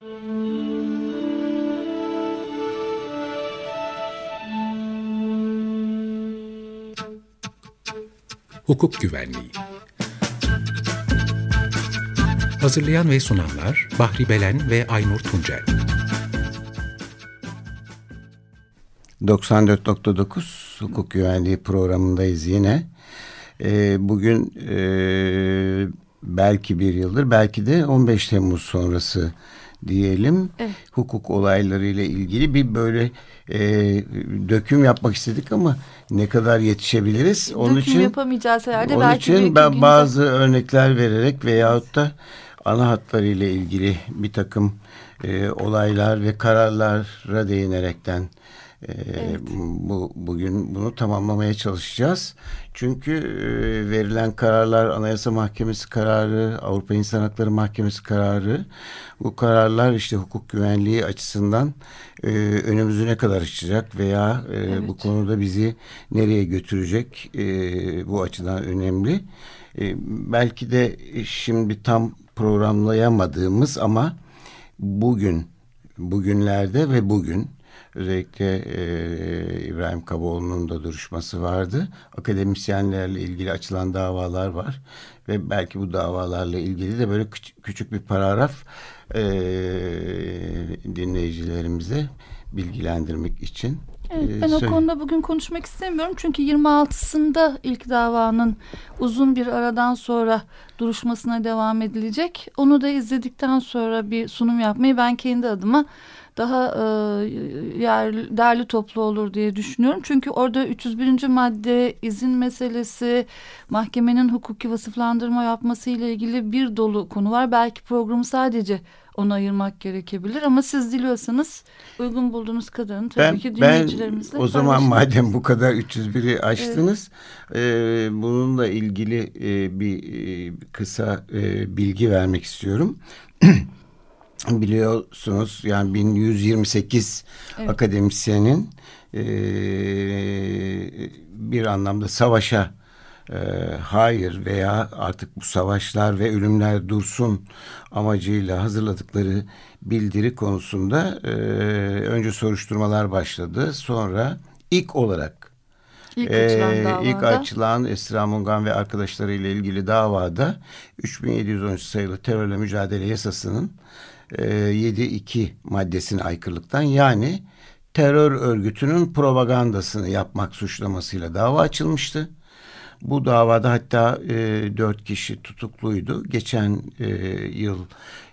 Hukuk Güvenliği Hazırlayan ve sunanlar Bahri Belen ve Aynur Tuncel 94.9 Hukuk Güvenliği programındayız yine. Ee, bugün e, belki bir yıldır belki de 15 Temmuz sonrası diyelim evet. hukuk olayları ile ilgili bir böyle e, döküm yapmak istedik ama ne kadar yetişebiliriz? Onun döküm için yapamayacağız herhalde. Onun belki için ben günde... bazı örnekler vererek veyahut da ana hatları ile ilgili bir takım e, olaylar ve kararlara değinerekten ee, evet. Bu bugün bunu tamamlamaya çalışacağız. Çünkü e, verilen kararlar Anayasa Mahkemesi kararı, Avrupa İnsan Hakları Mahkemesi kararı bu kararlar işte hukuk güvenliği açısından e, önümüzü ne kadar açacak veya e, evet. bu konuda bizi nereye götürecek bu açıdan önemli. belki de şimdi tam programlayamadığımız ama bugün bugünlerde ve bugün Özellikle e, İbrahim Kaboğlu'nun da duruşması vardı. Akademisyenlerle ilgili açılan davalar var. Ve belki bu davalarla ilgili de böyle küçük, bir paragraf e, dinleyicilerimize bilgilendirmek için Evet, ben o konuda bugün konuşmak istemiyorum. Çünkü 26'sında ilk davanın uzun bir aradan sonra duruşmasına devam edilecek. Onu da izledikten sonra bir sunum yapmayı ben kendi adıma daha e, yer, derli toplu olur diye düşünüyorum. Çünkü orada 301. madde izin meselesi, mahkemenin hukuki vasıflandırma yapması ile ilgili bir dolu konu var. Belki programı sadece ona ayırmak gerekebilir ama siz diliyorsanız uygun bulduğunuz kadarını tabii ben, ki dinleyicilerimizle Ben o zaman madem bu kadar 301'i açtınız evet. e, bununla ilgili e, bir e, kısa e, bilgi vermek istiyorum. biliyorsunuz yani 1128 evet. akademisyenin e, bir anlamda savaşa e, hayır veya artık bu savaşlar ve ölümler dursun amacıyla hazırladıkları bildiri konusunda e, önce soruşturmalar başladı. Sonra ilk olarak İlk açılan, ee, ilk açılan Esra Mungan ve arkadaşları ile ilgili davada 3713 sayılı terörle mücadele yasasının e, 7.2 maddesine aykırılıktan yani terör örgütünün propagandasını yapmak suçlamasıyla dava açılmıştı. Bu davada hatta e, dört kişi tutukluydu. Geçen e, yıl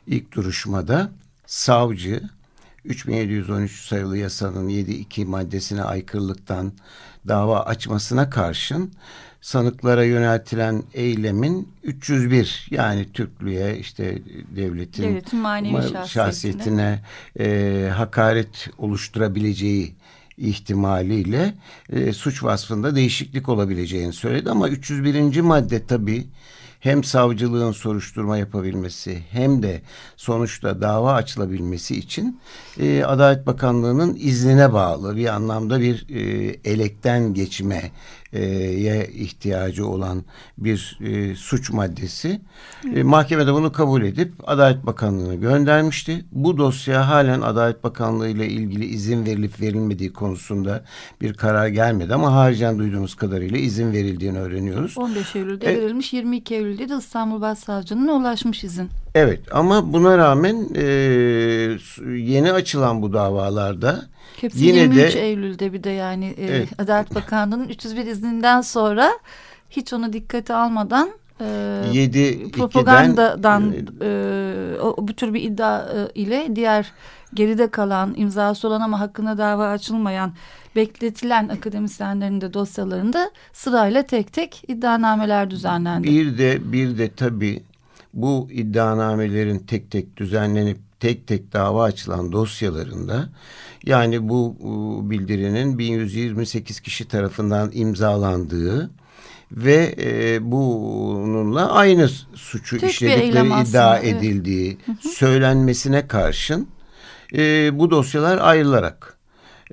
ilk duruşmada savcı 3713 sayılı yasanın 7.2 maddesine aykırılıktan dava açmasına karşın sanıklara yöneltilen eylemin 301 yani Türklüğe işte devletin, devletin manevi şahsiyetine e, hakaret oluşturabileceği ihtimaliyle e, suç vasfında değişiklik olabileceğini söyledi ama 301. madde tabii hem savcılığın soruşturma yapabilmesi hem de sonuçta dava açılabilmesi için e, Adalet Bakanlığı'nın iznine bağlı bir anlamda bir e, elekten geçme ye ihtiyacı olan bir e, suç maddesi. E, mahkemede bunu kabul edip Adalet Bakanlığı'na göndermişti. Bu dosya halen Adalet Bakanlığı ile ilgili izin verilip verilmediği konusunda bir karar gelmedi ama haricen duyduğumuz kadarıyla izin verildiğini öğreniyoruz. 15 Eylül'de e, verilmiş, 22 Eylül'de de İstanbul Başsavcılığına ulaşmış izin. Evet ama buna rağmen e, yeni açılan bu davalarda Hepsi yine 23 de, Eylül'de bir de yani e, evet. Adalet Bakanlığı'nın 301 izninden sonra hiç onu dikkate almadan e, 7 propagandadan e, o, bu tür bir iddia e, ile diğer geride kalan imzası olan ama hakkında dava açılmayan bekletilen akademisyenlerin de dosyalarında sırayla tek tek iddianameler düzenlendi. Bir de bir de tabii bu iddianamelerin tek tek düzenlenip tek tek dava açılan dosyalarında yani bu bildirinin 1128 kişi tarafından imzalandığı ve e, bununla aynı suçu Tek işledikleri iddia evet. edildiği hı hı. söylenmesine karşın e, bu dosyalar ayrılarak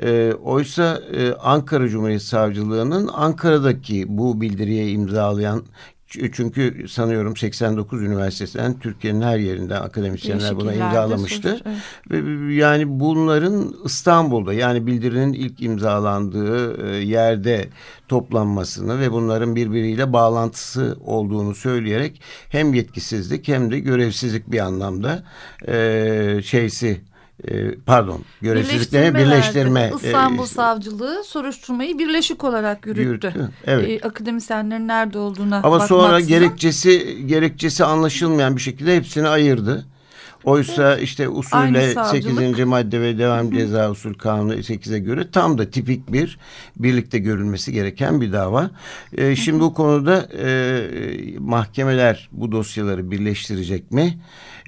e, oysa e, Ankara Cumhuriyet Savcılığı'nın Ankara'daki bu bildiriye imzalayan Çünkü sanıyorum 89 üniversitesinden Türkiye'nin her yerinden akademisyenler buna imzalamıştı. Evet. Ve yani bunların İstanbul'da yani bildirinin ilk imzalandığı e, yerde toplanmasını ve bunların birbiriyle bağlantısı olduğunu söyleyerek hem yetkisizlik hem de görevsizlik bir anlamda e, şeysi pardon görevsizliklerini birleştirme. İstanbul e, Savcılığı soruşturmayı birleşik olarak yürüttü. yürüttü evet. E, akademisyenlerin nerede olduğuna Ama sonra gerekçesi gerekçesi anlaşılmayan bir şekilde hepsini ayırdı. Oysa işte usulle 8. madde ve devam ceza usul kanunu 8'e göre tam da tipik bir birlikte görülmesi gereken bir dava. Ee, şimdi bu konuda e, mahkemeler bu dosyaları birleştirecek mi?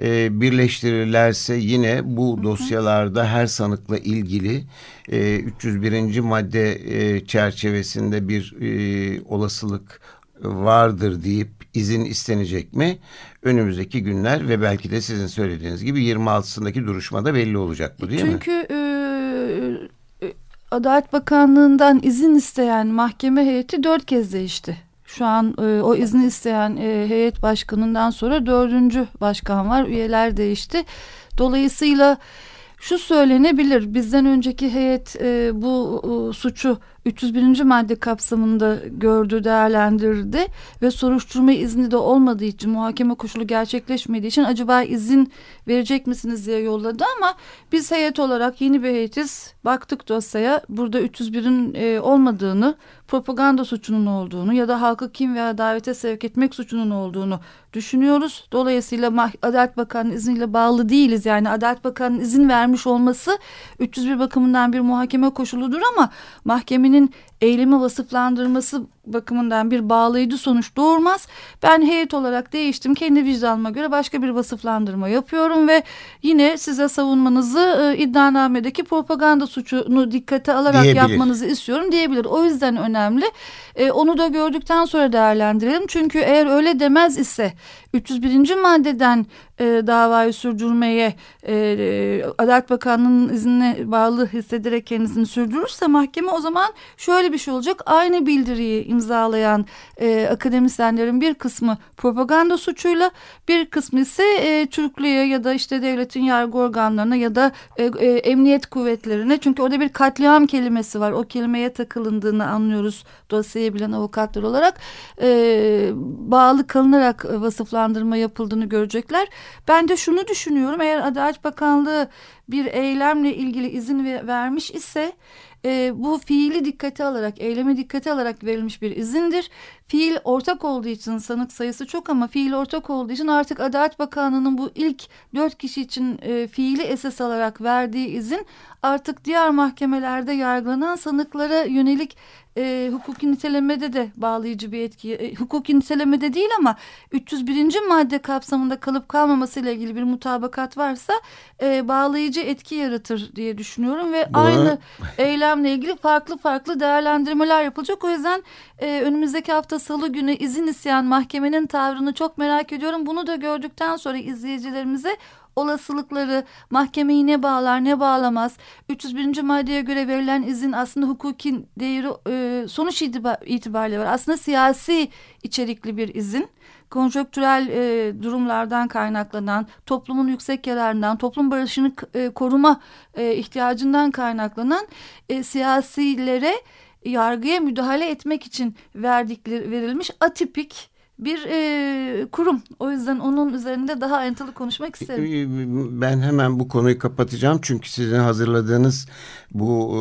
E, birleştirirlerse yine bu dosyalarda her sanıkla ilgili e, 301. madde e, çerçevesinde bir e, olasılık vardır deyip izin istenecek mi? Önümüzdeki günler ve belki de sizin söylediğiniz gibi 26'sındaki duruşmada belli olacak bu değil Çünkü, mi? Çünkü e, Adalet Bakanlığı'ndan izin isteyen mahkeme heyeti dört kez değişti. Şu an e, o izni isteyen e, heyet başkanından sonra dördüncü başkan var. Üyeler değişti. Dolayısıyla şu söylenebilir bizden önceki heyet e, bu e, suçu 301. madde kapsamında gördü, değerlendirdi ve soruşturma izni de olmadığı için muhakeme koşulu gerçekleşmediği için acaba izin verecek misiniz diye yolladı ama biz heyet olarak yeni bir heyetiz. Baktık dosyaya burada 301'in e, olmadığını, propaganda suçunun olduğunu ya da halkı kim veya davete sevk etmek suçunun olduğunu düşünüyoruz. Dolayısıyla Adalet Bakanı'nın izniyle bağlı değiliz. Yani Adalet Bakanı'nın izin vermiş olması 301 bakımından bir muhakeme koşuludur ama mahkemenin Ihnen eylemi vasıflandırması bakımından bir bağlayıcı sonuç doğurmaz. Ben heyet olarak değiştim. Kendi vicdanıma göre başka bir vasıflandırma yapıyorum ve yine size savunmanızı e, iddianamedeki propaganda suçunu dikkate alarak diyebilir. yapmanızı istiyorum diyebilir. O yüzden önemli. E, onu da gördükten sonra değerlendirelim. Çünkü eğer öyle demez ise 301. maddeden e, davayı sürdürmeye e, Adalet Bakanlığı'nın iznine bağlı hissederek kendisini sürdürürse mahkeme o zaman şöyle bir şey olacak. Aynı bildiriyi imzalayan e, akademisyenlerin bir kısmı propaganda suçuyla bir kısmı ise e, Türklüğe ya da işte devletin yargı organlarına ya da e, e, emniyet kuvvetlerine çünkü orada bir katliam kelimesi var. O kelimeye takılındığını anlıyoruz dosyayı bilen avukatlar olarak e, bağlı kalınarak vasıflandırma yapıldığını görecekler. Ben de şunu düşünüyorum eğer Adalet Bakanlığı bir eylemle ilgili izin vermiş ise e, bu fiili dikkate alarak, eyleme dikkate alarak verilmiş bir izindir. Fiil ortak olduğu için sanık sayısı çok ama fiil ortak olduğu için artık Adalet Bakanlığı'nın bu ilk dört kişi için e, fiili esas alarak verdiği izin artık diğer mahkemelerde yargılanan sanıklara yönelik e, hukuki nitelemede de bağlayıcı bir etki. E, hukuki nitelemede değil ama 301. madde kapsamında kalıp kalmaması ile ilgili bir mutabakat varsa e, bağlayıcı etki yaratır diye düşünüyorum ve Buna... aynı eylemle ilgili farklı farklı değerlendirmeler yapılacak. O yüzden e, önümüzdeki hafta salı günü izin isteyen mahkemenin tavrını çok merak ediyorum. Bunu da gördükten sonra izleyicilerimize olasılıkları mahkemeyi ne bağlar ne bağlamaz. 301. maddeye göre verilen izin aslında hukuki değeri e, sonuç itibariyle var. Aslında siyasi içerikli bir izin konjonktürel e, durumlardan kaynaklanan, toplumun yüksek yararından, toplum barışını e, koruma ihtiyacından kaynaklanan siyasilere yargıya müdahale etmek için verdikleri verilmiş atipik bir e, kurum. O yüzden onun üzerinde daha ayrıntılı konuşmak isterim. E, e, ben hemen bu konuyu kapatacağım. Çünkü sizin hazırladığınız bu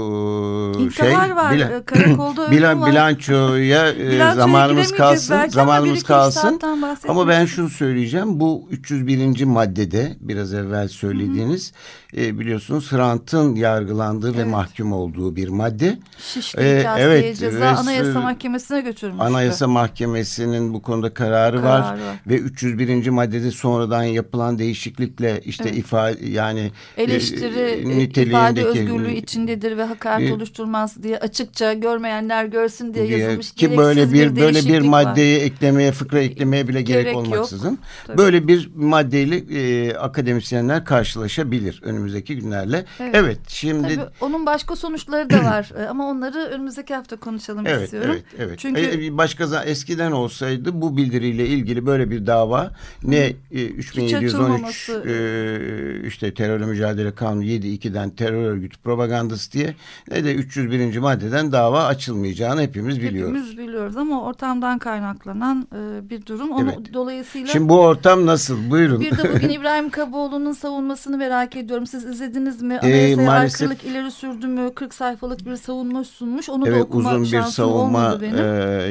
e, şey var. Bilan, e, karakolda bilan, bilançoya e, zamanımız kalsın. Zamanımız kalsın. Ama ben şunu söyleyeceğim. Bu 301. maddede biraz evvel söylediğiniz Hı -hı. e, biliyorsunuz Hrant'ın yargılandığı evet. ve mahkum olduğu bir madde. Şişli ee, evet, ceza Anayasa Mahkemesi'ne götürmüştü. Anayasa Mahkemesi'nin bu konuda kararı, kararı var. var ve 301. maddede sonradan yapılan değişiklikle işte evet. ifade yani eleştiri e, ifade özgürlüğü içindedir ve hakaret e, oluşturmaz diye açıkça görmeyenler görsün diye, diye yazılmış ki böyle bir, bir böyle bir maddeyi var. eklemeye fıkra eklemeye bile gerek, gerek olmaksızın yok. böyle bir maddeyle e, akademisyenler karşılaşabilir önümüzdeki günlerle. Evet, evet şimdi Tabii, onun başka sonuçları da var e, ama onları önümüzdeki hafta konuşalım evet, istiyorum. Evet evet. Çünkü e, başka eskiden olsaydı bu bu bildiriyle ilgili böyle bir dava ne e, 3713 e, işte terörle mücadele kanunu 7.2'den terör örgütü propagandası diye ne de 301. maddeden dava açılmayacağını hepimiz biliyoruz. Hepimiz biliyoruz ama ortamdan kaynaklanan e, bir durum. Onu Evet. dolayısıyla Şimdi bu ortam nasıl? Buyurun. bir de bugün İbrahim Kaboğlu'nun savunmasını merak ediyorum. Siz izlediniz mi? Ee, Anayasaya maalesef- aykırılık ileri sürdü mü? 40 sayfalık bir savunma sunmuş. Onu da evet okuma uzun bir savunma e,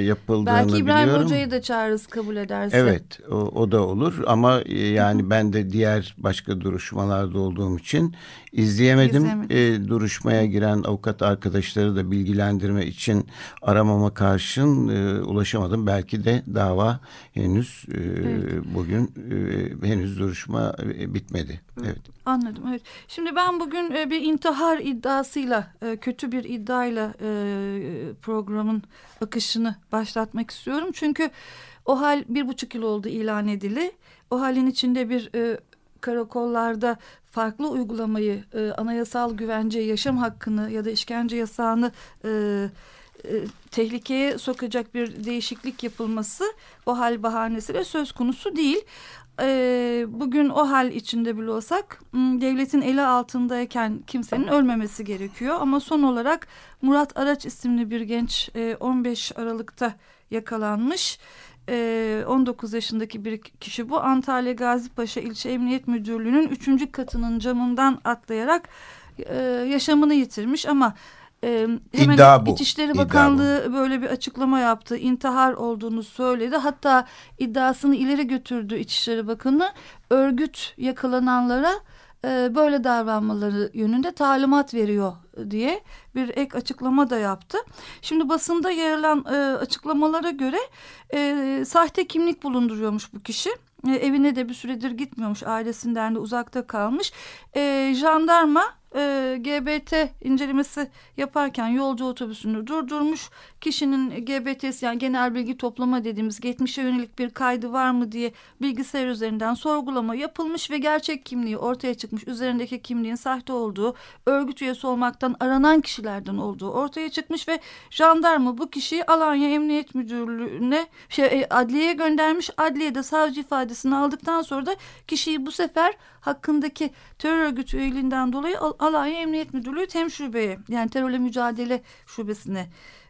yapıldığını Belki İbrahim biliyorum. Hoca'yı da çağırırız kabul ederse. Evet o, o da olur ama e, yani ben de diğer başka duruşmalarda olduğum için izleyemedim. E, duruşmaya giren avukat arkadaşları da bilgilendirme için aramama karşın e, ulaşamadım. Belki de dava henüz e, bugün e, henüz duruşma e, bitmedi. Evet. Anladım evet. Şimdi ben bugün e, bir intihar iddiasıyla e, kötü bir iddiayla e, programın akışını başlatmak istiyorum. Çünkü o hal bir buçuk yıl oldu ilan edili. O halin içinde bir e, karakollarda farklı uygulamayı e, anayasal güvence yaşam hakkını ya da işkence yasağını e, e, tehlikeye sokacak bir değişiklik yapılması o hal bahanesiyle söz konusu değil. E, bugün o hal içinde bile olsak devletin eli altındayken kimsenin ölmemesi gerekiyor. Ama son olarak Murat Araç isimli bir genç e, 15 Aralık'ta yakalanmış. E, 19 yaşındaki bir kişi bu Antalya Gazipaşa İlçe Emniyet Müdürlüğü'nün 3. katının camından atlayarak e, yaşamını yitirmiş ama e, hemen İddia bu. İçişleri İddia Bakanlığı böyle bir açıklama yaptı. İntihar olduğunu söyledi. Hatta iddiasını ileri götürdü İçişleri Bakanı. Örgüt yakalananlara e, böyle davranmaları yönünde talimat veriyor diye bir ek açıklama da yaptı. Şimdi basında yer alan e, açıklamalara göre e, sahte kimlik bulunduruyormuş bu kişi. Evine de bir süredir gitmiyormuş. Ailesinden de uzakta kalmış. Jandarma e, GBT incelemesi yaparken yolcu otobüsünü durdurmuş. Kişinin GBT'si yani genel bilgi toplama dediğimiz geçmişe yönelik bir kaydı var mı diye bilgisayar üzerinden sorgulama yapılmış ve gerçek kimliği ortaya çıkmış. Üzerindeki kimliğin sahte olduğu, örgüt üyesi olmaktan aranan kişilerden olduğu ortaya çıkmış ve jandarma bu kişiyi Alanya Emniyet Müdürlüğü'ne şey, e, adliyeye göndermiş. Adliyede savcı ifadesini aldıktan sonra da kişiyi bu sefer hakkındaki terör örgütü üyeliğinden dolayı Al- Alanya Emniyet Müdürlüğü Tem Şube'ye yani terörle mücadele şubesine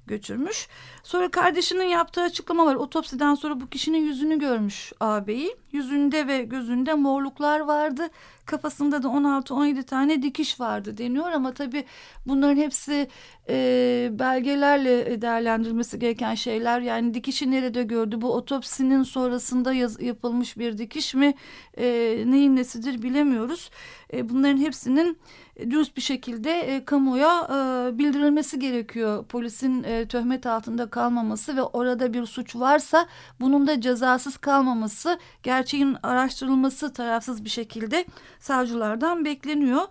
götürmüş. Sonra kardeşinin yaptığı açıklama var. Otopsiden sonra bu kişinin yüzünü görmüş ağabeyi. Yüzünde ve gözünde morluklar vardı. Kafasında da 16-17 tane dikiş vardı deniyor ama tabii bunların hepsi e, belgelerle değerlendirilmesi gereken şeyler. Yani dikişi nerede gördü? Bu otopsinin sonrasında yaz, yapılmış bir dikiş mi? E, neyin nesidir bilemiyoruz. E, bunların hepsinin dürüst bir şekilde e, kamuoya e, bildirilmesi gerekiyor. Polisin e, töhmet altında kalmaması ve orada bir suç varsa bunun da cezasız kalmaması, gerçeğin araştırılması tarafsız bir şekilde savcılardan bekleniyor.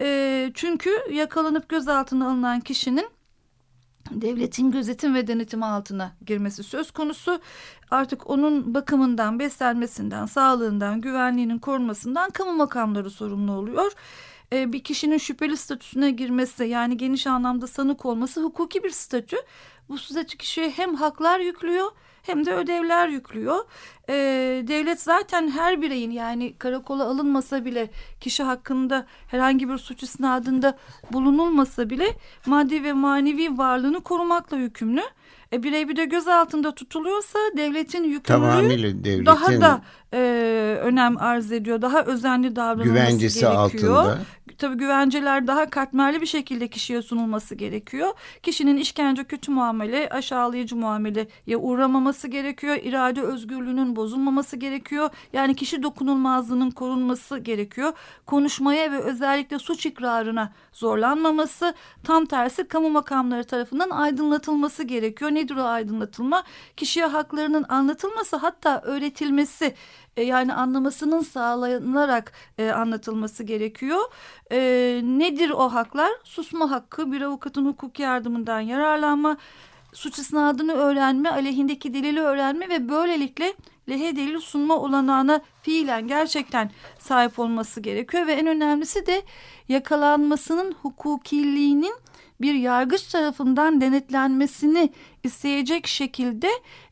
E, çünkü yakalanıp gözaltına alınan kişinin devletin gözetim ve denetimi altına girmesi söz konusu. Artık onun bakımından, beslenmesinden, sağlığından, güvenliğinin korunmasından kamu makamları sorumlu oluyor. Ee, bir kişinin şüpheli statüsüne girmesi yani geniş anlamda sanık olması hukuki bir statü. Bu statü kişiye hem haklar yüklüyor hem de ödevler yüklüyor. Ee, devlet zaten her bireyin yani karakola alınmasa bile kişi hakkında herhangi bir suç isnadında bulunulmasa bile maddi ve manevi varlığını korumakla yükümlü. E, birey bir de gözaltında tutuluyorsa devletin yükümlülüğü daha da e, önem arz ediyor. Daha özenli davranılması güvencesi gerekiyor. altında. Tabii güvenceler daha katmerli bir şekilde kişiye sunulması gerekiyor. Kişinin işkence, kötü muamele, aşağılayıcı muameleye uğramaması gerekiyor. İrade özgürlüğünün bozulmaması gerekiyor. Yani kişi dokunulmazlığının korunması gerekiyor. Konuşmaya ve özellikle suç ikrarına zorlanmaması, tam tersi kamu makamları tarafından aydınlatılması gerekiyor. Nedir o aydınlatılma? Kişiye haklarının anlatılması hatta öğretilmesi e, yani anlamasının sağlanarak e, anlatılması gerekiyor. E, nedir o haklar? Susma hakkı, bir avukatın hukuk yardımından yararlanma, suç isnadını öğrenme, aleyhindeki delili öğrenme ve böylelikle lehe delil sunma olanağına fiilen gerçekten sahip olması gerekiyor ve en önemlisi de yakalanmasının hukukiliğinin bir yargıç tarafından denetlenmesini isteyecek şekilde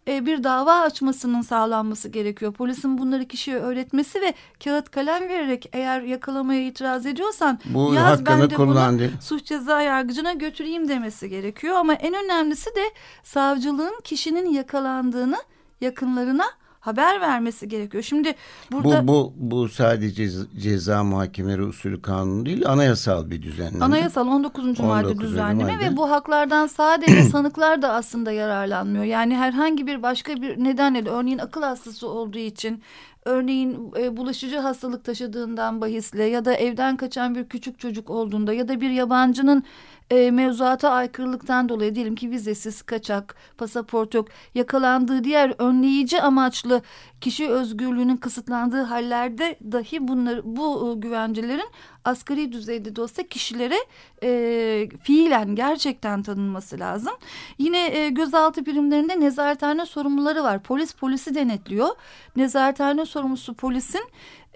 e, bir dava açmasının sağlanması gerekiyor. Polisin bunları kişiye öğretmesi ve kağıt kalem vererek eğer yakalamaya itiraz ediyorsan Bu yaz ben de bunu suç ceza yargıcına götüreyim demesi gerekiyor. Ama en önemlisi de savcılığın kişinin yakalandığını yakınlarına haber vermesi gerekiyor. Şimdi burada Bu, bu, bu sadece ceza muhakemeleri usulü kanunu değil anayasal bir düzenleme. Anayasal 19. 19. madde düzenleme madde. ve bu haklardan sadece sanıklar da aslında yararlanmıyor. Yani herhangi bir başka bir nedenle de örneğin akıl hastası olduğu için örneğin e, bulaşıcı hastalık taşıdığından bahisle ya da evden kaçan bir küçük çocuk olduğunda ya da bir yabancının e, mevzuata aykırılıktan dolayı diyelim ki vizesiz kaçak, pasaport yok, yakalandığı diğer önleyici amaçlı kişi özgürlüğünün kısıtlandığı hallerde dahi bunlar bu e, güvencelerin asgari düzeyde de olsa kişilere e, fiilen gerçekten tanınması lazım. Yine e, gözaltı birimlerinde nezarethane sorumluları var. Polis polisi denetliyor. Nezarethane sorumlusu polisin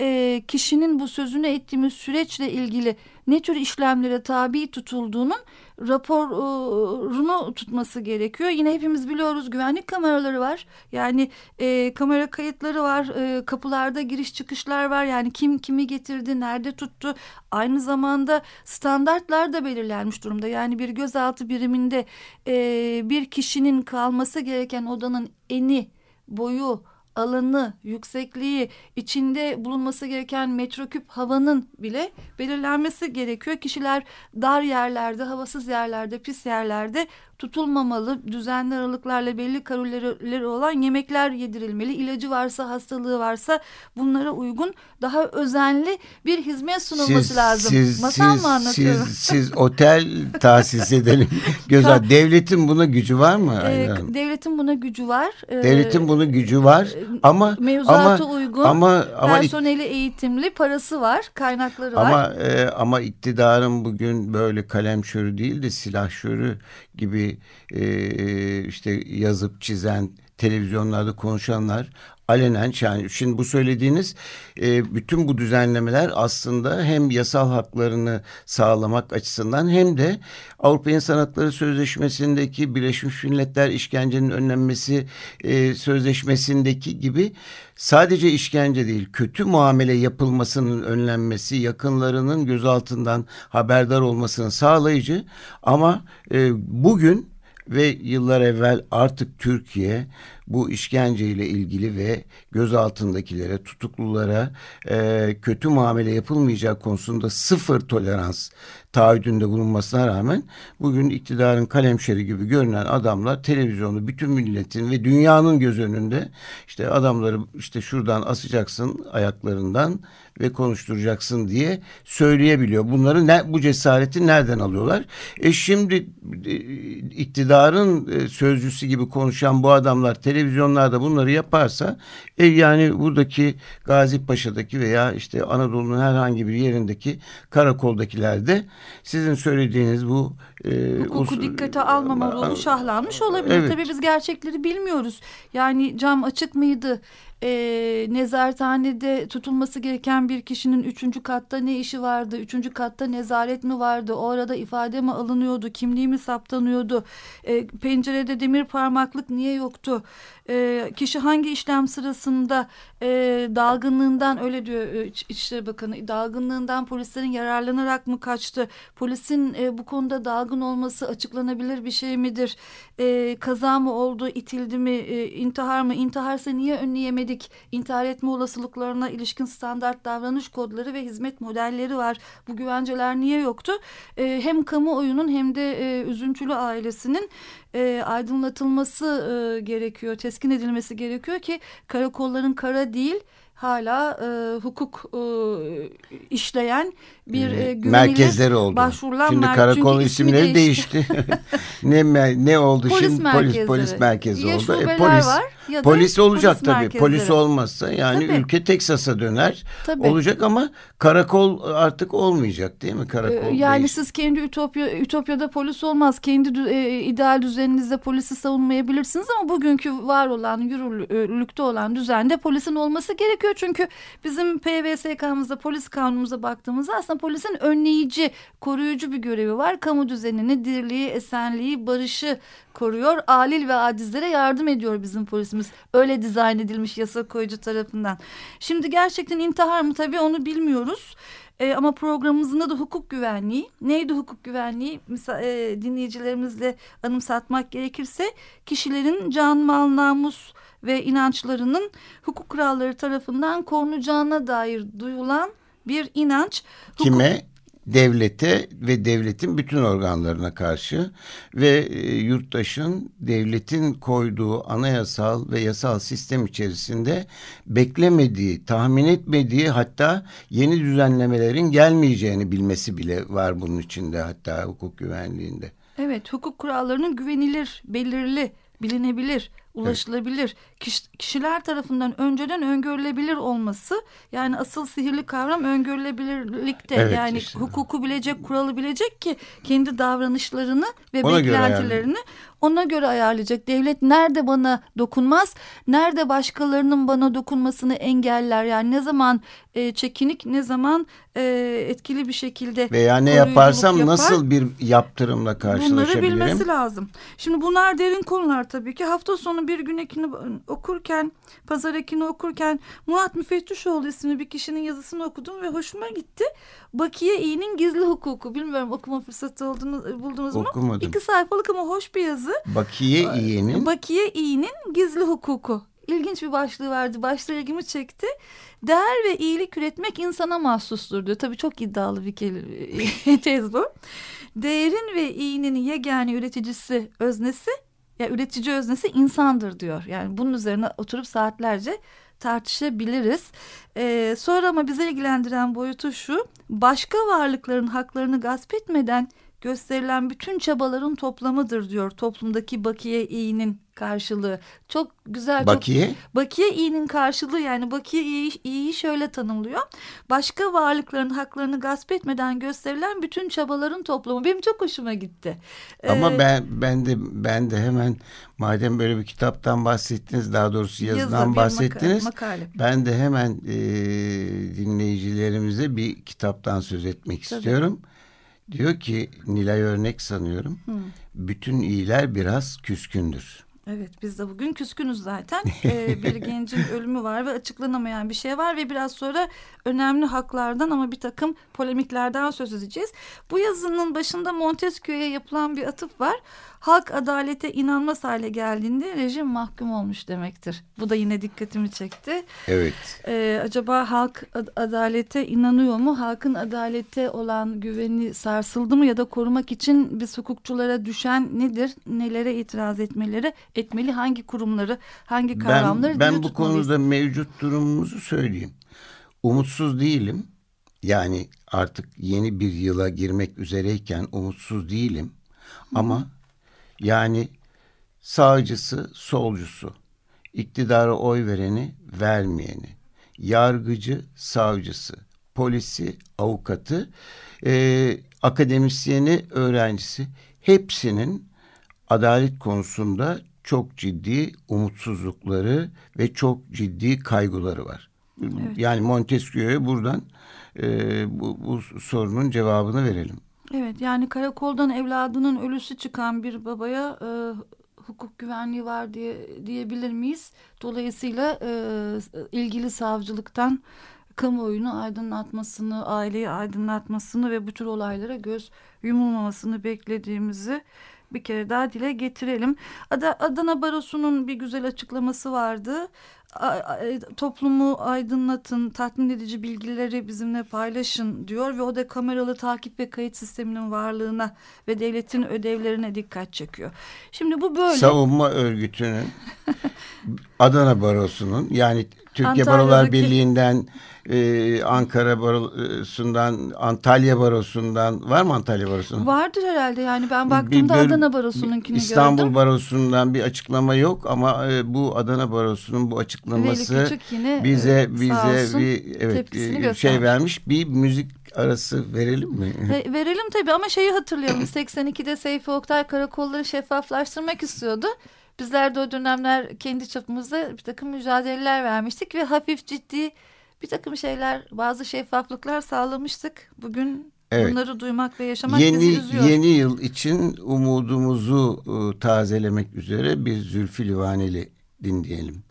e, kişinin bu sözünü ettiğimiz süreçle ilgili ne tür işlemlere tabi tutulduğunun raporunu tutması gerekiyor. Yine hepimiz biliyoruz güvenlik kameraları var. Yani e, kamera kayıtları var. E, kapılarda giriş çıkışlar var. Yani kim kimi getirdi, nerede tuttu. Aynı zamanda standartlar da belirlenmiş durumda. Yani bir gözaltı biriminde e, bir kişinin kalması gereken odanın eni, boyu, alanı, yüksekliği, içinde bulunması gereken metreküp havanın bile belirlenmesi gerekiyor. Kişiler dar yerlerde, havasız yerlerde, pis yerlerde tutulmamalı. Düzenli aralıklarla belli kalorileri olan yemekler yedirilmeli. İlacı varsa, hastalığı varsa bunlara uygun daha özenli bir hizmet sunulması lazım. Siz, Masal siz, mı anlatıyorum? Siz, siz otel tahsis edelim. Güzel. Devletin buna gücü var mı? Ee, devletin buna gücü var. Ee, Devletin buna gücü var ama mevzuata ama uygun, ama ama personeli eğitimli, parası var, kaynakları var. ama e, ama iktidarın bugün böyle kalem şörü değil de silah şörü gibi e, işte yazıp çizen televizyonlarda konuşanlar alenen yani şimdi bu söylediğiniz e, bütün bu düzenlemeler aslında hem yasal haklarını sağlamak açısından hem de Avrupa İnsan Hakları Sözleşmesi'ndeki Birleşmiş Milletler işkencenin önlenmesi e, sözleşmesindeki gibi sadece işkence değil kötü muamele yapılmasının önlenmesi yakınlarının gözaltından haberdar olmasını sağlayıcı. Ama e, bugün ve yıllar evvel artık Türkiye bu işkenceyle ilgili ve gözaltındakilere, tutuklulara e, kötü muamele yapılmayacak konusunda sıfır tolerans taahhüdünde bulunmasına rağmen bugün iktidarın kalemşeri gibi görünen adamlar televizyonu bütün milletin ve dünyanın göz önünde işte adamları işte şuradan asacaksın ayaklarından ve konuşturacaksın diye söyleyebiliyor. Bunları ne, bu cesareti nereden alıyorlar? E şimdi e, iktidarın e, sözcüsü gibi konuşan bu adamlar televizyonlarda bunları yaparsa e, yani buradaki Gazi Paşa'daki veya işte Anadolu'nun herhangi bir yerindeki karakoldakilerde sizin söylediğiniz bu e, hukuku us- dikkate almama rolü şahlanmış olabilir. Evet. Tabii biz gerçekleri bilmiyoruz. Yani cam açık mıydı? e, nezarethanede tutulması gereken bir kişinin üçüncü katta ne işi vardı? Üçüncü katta nezaret mi vardı? O arada ifade mi alınıyordu? Kimliği mi saptanıyordu? E, pencerede demir parmaklık niye yoktu? E, kişi hangi işlem sırasında e, dalgınlığından öyle diyor e, İçişleri Bakanı dalgınlığından polislerin yararlanarak mı kaçtı? Polisin e, bu konuda dalgın olması açıklanabilir bir şey midir? E, kaza mı oldu? itildi mi? E, intihar mı? İntiharsa niye önleyemedik? İntihar etme olasılıklarına ilişkin standart davranış kodları ve hizmet modelleri var. Bu güvenceler niye yoktu? E, hem kamuoyunun hem de e, üzüntülü ailesinin e, aydınlatılması e, gerekiyor, teskin edilmesi gerekiyor ki karakolların kara değil hala e, hukuk e, işleyen bir e, merkezleri oldu. Başvurulan Şimdi karakol isimleri değişti. ne ne oldu polis şimdi merkezleri. polis polis merkezi ya oldu. E, polis var ya polis olacak polis tabii. merkezleri. Polis olmazsa yani Tabii. ülke Teksas'a döner. Tabii. Olacak ama karakol artık olmayacak değil mi? Ee, Karakol Yani değiş- siz kendi ütopya ütopyada polis olmaz. Kendi e, ideal düzeninizde polisi savunmayabilirsiniz ama bugünkü var olan yürürlükte olan düzende polisin olması gerekiyor. Çünkü bizim PVSK'mızda polis kanunumuza baktığımızda aslında polisin önleyici, koruyucu bir görevi var. Kamu düzenini, dirliği, esenliği, barışı koruyor. Alil ve acizlere yardım ediyor bizim polisimiz. Öyle dizayn edilmiş yasa koyucu tarafından. Şimdi gerçekten intihar mı tabii onu bilmiyoruz. E, ama programımızın adı hukuk güvenliği. Neydi hukuk güvenliği? Misal, e, dinleyicilerimizle anımsatmak gerekirse kişilerin can, mal, namus ve inançlarının hukuk kuralları tarafından korunacağına dair duyulan bir inanç. Hukuk- Kime? Devlete ve devletin bütün organlarına karşı ve e, yurttaşın devletin koyduğu anayasal ve yasal sistem içerisinde beklemediği, tahmin etmediği hatta yeni düzenlemelerin gelmeyeceğini bilmesi bile var bunun içinde hatta hukuk güvenliğinde. Evet, hukuk kurallarının güvenilir, belirli, bilinebilir, ulaşılabilir, kiş- kişiler tarafından önceden öngörülebilir olması yani asıl sihirli kavram öngörülebilirlikte. Evet, yani işte. hukuku bilecek, kuralı bilecek ki kendi davranışlarını ve Ona göre beklentilerini ona göre ayarlayacak. Devlet nerede bana dokunmaz, nerede başkalarının bana dokunmasını engeller. Yani ne zaman e, çekinik, ne zaman e, etkili bir şekilde Veya ne yaparsam yapar. nasıl bir yaptırımla Bunları karşılaşabilirim? bilmesi lazım. Şimdi bunlar derin konular tabii ki. Hafta sonu bir gün ekini okurken, pazar ekini okurken Murat Müfettişoğlu isimli bir kişinin yazısını okudum ve hoşuma gitti. Bakiye İ'nin gizli hukuku. Bilmiyorum okuma fırsatı olduğunu buldunuz mu? Okumadım. İki sayfalık ama hoş bir yazı. Bakiye İ'nin Bakiye İ'nin gizli hukuku. İlginç bir başlığı vardı. Başlığı ilgimi çekti. Değer ve iyilik üretmek insana mahsustur diyor. Tabii çok iddialı bir tez bu. Değerin ve iyinin yegane üreticisi, öznesi, ya üretici öznesi insandır diyor. Yani bunun üzerine oturup saatlerce tartışabiliriz. Ee, sonra ama bize ilgilendiren boyutu şu. Başka varlıkların haklarını gasp etmeden gösterilen bütün çabaların toplamıdır diyor toplumdaki bakiye iyinin karşılığı. Çok güzel. çok- Bakiye Bakiye iyinin karşılığı yani bakiye iyi, iyiyi şöyle tanımlıyor. Başka varlıkların haklarını gasp etmeden gösterilen bütün çabaların toplamı. Benim çok hoşuma gitti. Ama Ee, ben ben de ben de hemen madem böyle bir kitaptan bahsettiniz daha doğrusu yazı, yazıdan bir bahsettiniz. maka- makale. Ben de hemen e, dinleyicilerimize bir kitaptan söz etmek Tabii. istiyorum. Diyor ki Nilay Örnek sanıyorum. Hı. Bütün iyiler biraz küskündür. Evet biz de bugün küskünüz zaten. Ee, bir gencin ölümü var ve açıklanamayan bir şey var ve biraz sonra önemli haklardan ama bir takım polemiklerden söz edeceğiz. Bu yazının başında Montesquieu'ya yapılan bir atıf var. Halk adalete inanmaz hale geldiğinde rejim mahkum olmuş demektir. Bu da yine dikkatimi çekti. Evet. Ee, acaba halk ad- adalete inanıyor mu? Halkın adalete olan güveni sarsıldı mı ya da korumak için biz hukukçulara düşen nedir? Nelere itiraz etmeleri etmeli? Hangi kurumları, hangi kavramları Ben, ben bu tutmalıyız? konuda mevcut durumumuzu söyleyeyim. Umutsuz değilim. Yani artık yeni bir yıla girmek üzereyken umutsuz değilim. Ama yani sağcısı, solcusu, iktidara oy vereni, vermeyeni, yargıcı, savcısı, polisi, avukatı, e, akademisyeni, öğrencisi. Hepsinin adalet konusunda çok ciddi umutsuzlukları ve çok ciddi kaygıları var. Yani Montesquieu'ya buradan e, bu, bu sorunun cevabını verelim. Evet yani karakoldan evladının ölüsü çıkan bir babaya e, hukuk güvenliği var diye diyebilir miyiz? Dolayısıyla e, ilgili savcılıktan kamuoyunu aydınlatmasını, aileyi aydınlatmasını ve bu tür olaylara göz yumulmamasını beklediğimizi bir kere daha dile getirelim. Ada- Adana Barosu'nun bir güzel açıklaması vardı. E, Toplumu aydınlatın, tatmin edici bilgileri bizimle paylaşın diyor ve o da kameralı takip ve kayıt sisteminin varlığına ve devletin ödevlerine dikkat çekiyor. Şimdi bu böyle. Savunma örgütünün Adana Barosu'nun yani Türkiye Barolar Birliği'nden e, Ankara Barosu'ndan, Antalya Barosu'ndan var mı Antalya Barosu'ndan? Vardır herhalde yani ben baktığımda bir, Adana Barosu'nunkini İstanbul gördüm. Barosu'ndan bir açıklama yok ama e, bu Adana Barosu'nun bu açıklaması bize bize bir evet e, şey vermiş. Bir müzik arası verelim mi? Ve, verelim tabii ama şeyi hatırlayalım. 82'de Seyfi Oktay karakolları şeffaflaştırmak istiyordu. Bizler de o dönemler kendi çapımızda bir takım mücadeleler vermiştik ve hafif ciddi bir takım şeyler, bazı şeffaflıklar sağlamıştık. Bugün evet. bunları duymak ve yaşamak yeni, bizi üzüyor. Yeni yıl için umudumuzu ıı, tazelemek üzere bir Zülfü Livaneli dinleyelim.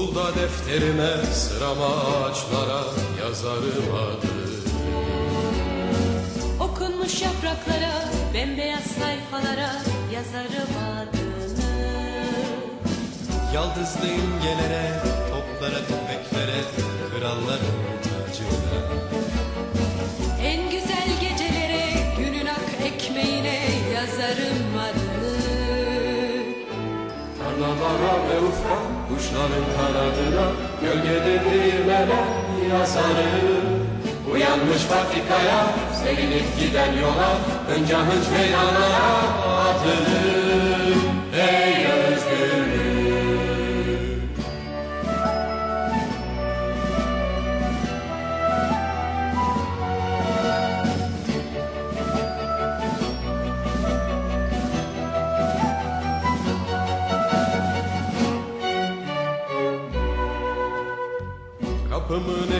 Okulda defterime sıram ağaçlara yazarım adı. Okunmuş yapraklara bembeyaz sayfalara yazarım adını. Yaldızlı imgelere toplara tüfeklere kralların tacına. En güzel gecelere günün ak ekmeğine yazarım Tarlalara ve ufka Kuşların kanadına gölgede değirmene yazarım Uyanmış patikaya sevinip giden yola Hınca hınç meydanlara atılır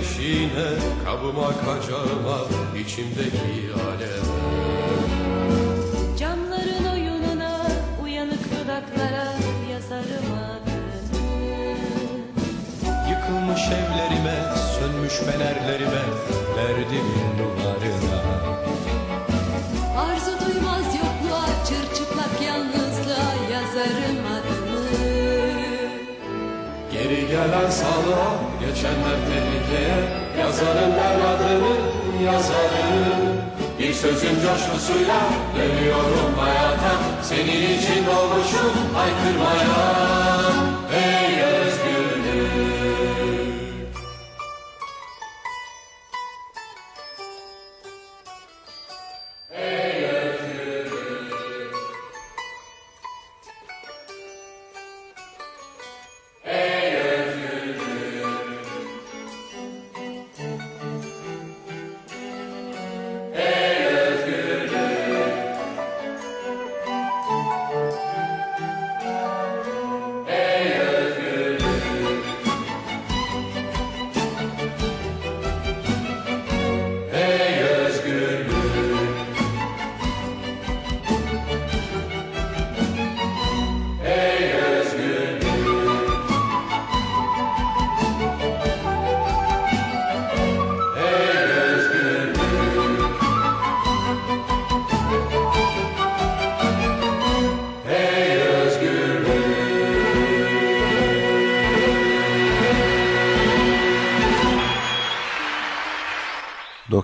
Eşiğine, kabıma kacağıma, içimdeki aleme. Camların oyununa, uyanık dudaklara yazarım adını. Yıkılmış evlerime, sönmüş fenerlerime, verdimin duvarına. Arzu duymaz yokluğa, çırçıplak yalnızlığa yazarım adını. Geri gelen sağlığa, geçenler tehlikeye. Yazarım ben adını, yazarım Bir sözün coşkusuyla dönüyorum hayata. Senin için doğmuşum haykırmaya Ey özgürlük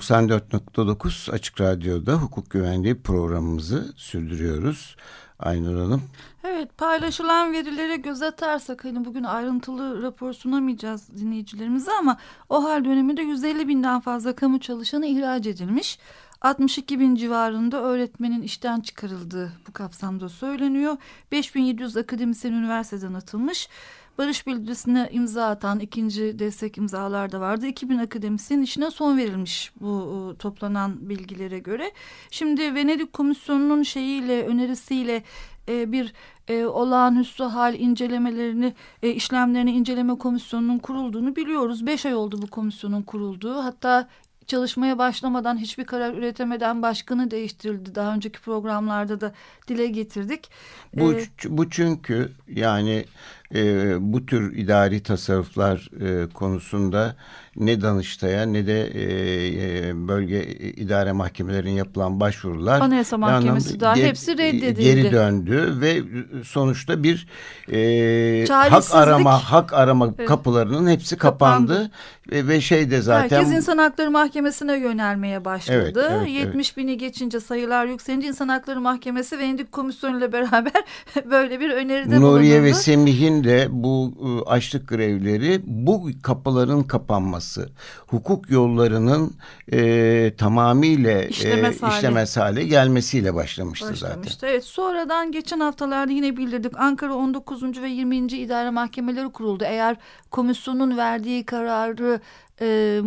...94.9 Açık Radyo'da hukuk güvenliği programımızı sürdürüyoruz. Aynur Hanım. Evet paylaşılan verilere göz atarsak hani bugün ayrıntılı rapor sunamayacağız dinleyicilerimize ama o hal döneminde 150 binden fazla kamu çalışanı ihraç edilmiş. 62 bin civarında öğretmenin işten çıkarıldığı bu kapsamda söyleniyor. 5700 akademisyen üniversiteden atılmış. Barış bildirisine imza atan ikinci destek imzalar da vardı. 2000 akademisyen işine son verilmiş bu e, toplanan bilgilere göre. Şimdi Venedik Komisyonu'nun şeyiyle önerisiyle e, bir e, olağanüstü hal incelemelerini, e, işlemlerini inceleme komisyonunun kurulduğunu biliyoruz. Beş ay oldu bu komisyonun kurulduğu. Hatta çalışmaya başlamadan hiçbir karar üretemeden başkanı değiştirildi. Daha önceki programlarda da dile getirdik. Bu, ee, bu çünkü yani e, bu tür idari tasarruflar e, konusunda ne Danıştay'a ne de e, e, bölge idare mahkemelerinin yapılan başvurular Anayasa Mahkemesi ge- hepsi reddedildi. Geri döndü ve sonuçta bir e, hak arama hak arama Evet. kapılarının hepsi Kapandı. kapandı, ve, ve şey de zaten Herkes İnsan Hakları Mahkemesi'ne yönelmeye başladı. Evet, evet, evet. 70 bini geçince sayılar yükselince İnsan Hakları Mahkemesi ve Endik Komisyonu ile beraber böyle bir öneride Nuriye bulunuldu. ve Semih'in de bu e, açlık grevleri bu kapıların kapanması, hukuk yollarının e, tamamıyla e, İşlemez hale. işlemez hale gelmesiyle başlamıştı, zaten. başlamıştı. Evet sonradan geçen haftalarda yine bildirdik. Ankara 19. ve 20. idare mahkemeleri kuruldu. Eğer komisyonun verdiği kararı e,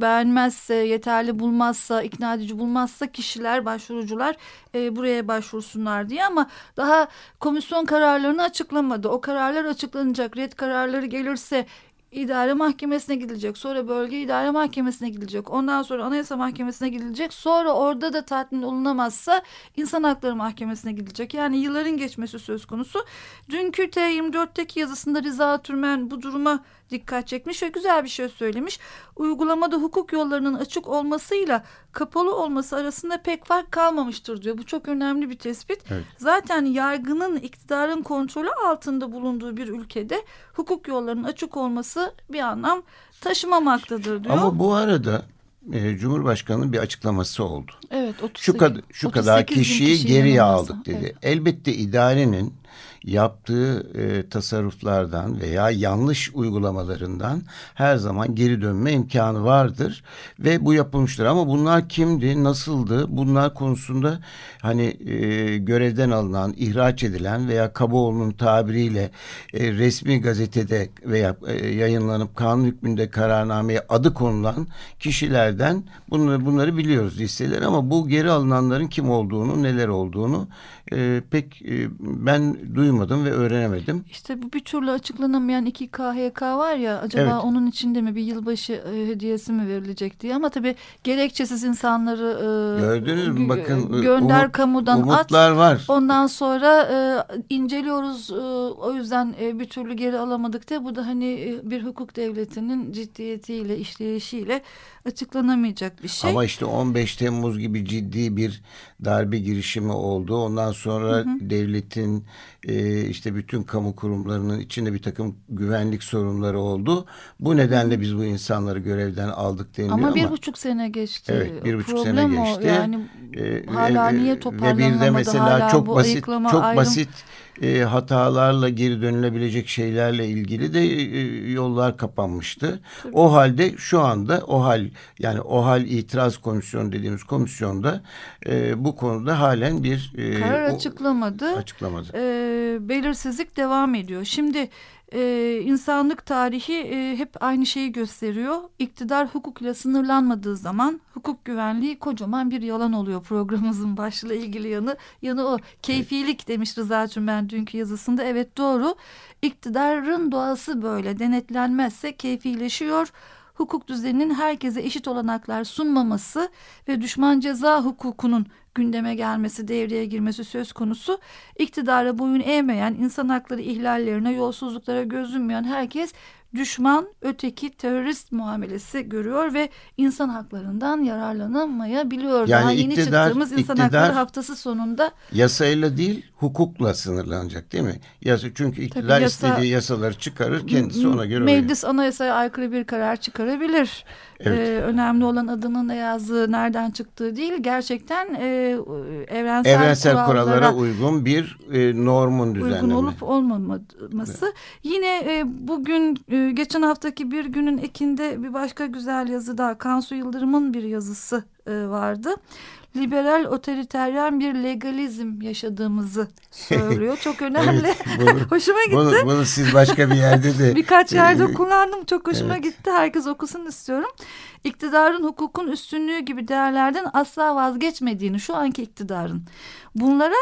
beğenmezse, yeterli bulmazsa, ikna edici bulmazsa kişiler, başvurucular e, buraya başvursunlar diye ama daha komisyon kararlarını açıklamadı. O kararlar açıklanacak. Red kararları gelirse İdare Mahkemesi'ne gidilecek. Sonra Bölge İdare Mahkemesi'ne gidilecek. Ondan sonra Anayasa Mahkemesi'ne gidilecek. Sonra orada da tatmin olunamazsa İnsan Hakları Mahkemesi'ne gidilecek. Yani yılların geçmesi söz konusu. Dünkü T24'teki yazısında Rıza Türmen bu duruma dikkat çekmiş ve güzel bir şey söylemiş. Uygulamada hukuk yollarının açık olmasıyla kapalı olması arasında pek fark kalmamıştır diyor. Bu çok önemli bir tespit. Evet. Zaten yargının iktidarın kontrolü altında bulunduğu bir ülkede hukuk yollarının açık olması bir anlam taşımamaktadır diyor. Ama bu arada e, Cumhurbaşkanı'nın bir açıklaması oldu. evet, 38, Şu, kad şu kadar 38 bin kişiyi kişiyle geriye aldık dedi. Evet. Elbette idarenin yaptığı e, tasarruflardan veya yanlış uygulamalarından her zaman geri dönme imkanı vardır ve bu yapılmıştır. Ama bunlar kimdi, nasıldı? Bunlar konusunda hani e, görevden alınan, ihraç edilen veya Kaboğlu'nun tabiriyle e, resmi gazetede veya e, yayınlanıp kanun hükmünde kararnameye adı konulan kişilerden bunları bunları biliyoruz listeler ama bu geri alınanların kim olduğunu, neler olduğunu e, pek e, ben duymadım ve öğrenemedim. İşte bu bir türlü açıklanamayan iki KHK var ya acaba Evet. onun içinde mi bir yılbaşı e, hediyesi mi verilecek diye ama tabii gerekçesiz insanları e, Gördünüz mü? Bakın e, gönder umut- kamudan at umutlar var. Ondan sonra e, inceliyoruz e, o yüzden e, bir türlü geri alamadık da bu da hani e, bir hukuk devletinin ciddiyetiyle işleyişiyle açıklanamayacak bir şey. Ama işte 15 Temmuz gibi ciddi bir darbe girişimi oldu. Ondan sonra devletin e, işte bütün kamu kurumlarının içinde bir takım güvenlik sorunları oldu. Bu nedenle biz bu insanları görevden aldık deniliyor ama. ama bir buçuk sene geçti. Evet, bir buçuk Problem sene o. geçti. Yani Ee, hala ve- niye Ve bir toparlanamadı de mesela hala çok basit çok ayrım- basit e, hatalarla geri dönülebilecek şeylerle ilgili de e, yollar kapanmıştı. O halde şu anda o hal yani o hal itiraz komisyonu dediğimiz komisyonda e, bu konuda halen bir e, Karar o- açıklamadı. açıklamadı. e, belirsizlik devam ediyor. Şimdi e, insanlık tarihi e, hep aynı şeyi gösteriyor. İktidar hukukla sınırlanmadığı zaman hukuk güvenliği kocaman bir yalan oluyor programımızın başla ilgili yanı. Yanı o. Keyfilik demiş Rıza Tümen dünkü yazısında. Evet doğru. İktidarın doğası böyle. Denetlenmezse keyfileşiyor hukuk düzeninin herkese eşit olanaklar sunmaması ve düşman ceza hukukunun gündeme gelmesi, devreye girmesi söz konusu. İktidara boyun eğmeyen, insan hakları ihlallerine, yolsuzluklara göz yummayan herkes düşman, öteki, terörist muamelesi görüyor ve insan haklarından yararlanamayabiliyor. Yani Daha yeni iktidar- çıktığımız insan iktidar- hakları haftası sonunda Yasayla değil hukukla sınırlanacak değil mi? Yasa, çünkü iktidar yasa- istediği yasaları çıkarır kendisi ona göre. Meclis anayasaya aykırı bir karar çıkarabilir. Evet. Ee, önemli olan adının ne yazdığı, nereden çıktığı değil. Gerçekten e, evrensel, Evrensel kurallara kurallara uygun bir e, normun düzenleme. uygun olup olmaması. Yine e, bugün e, geçen haftaki bir günün ekinde bir başka güzel yazı daha Kansu Yıldırım'ın bir yazısı e, vardı. Liberal otoriteryen bir legalizm yaşadığımızı söylüyor. Çok önemli. Evet, bunu- Hoşuma gitti. Bunu, bunu siz başka bir yerde de Birkaç yerde e, kullandım. Çok hoşuma evet. gitti. Herkes okusun istiyorum. İktidarın hukukun üstünlüğü gibi değerlerden asla vazgeçmediğini şu anki iktidarın. Bunlara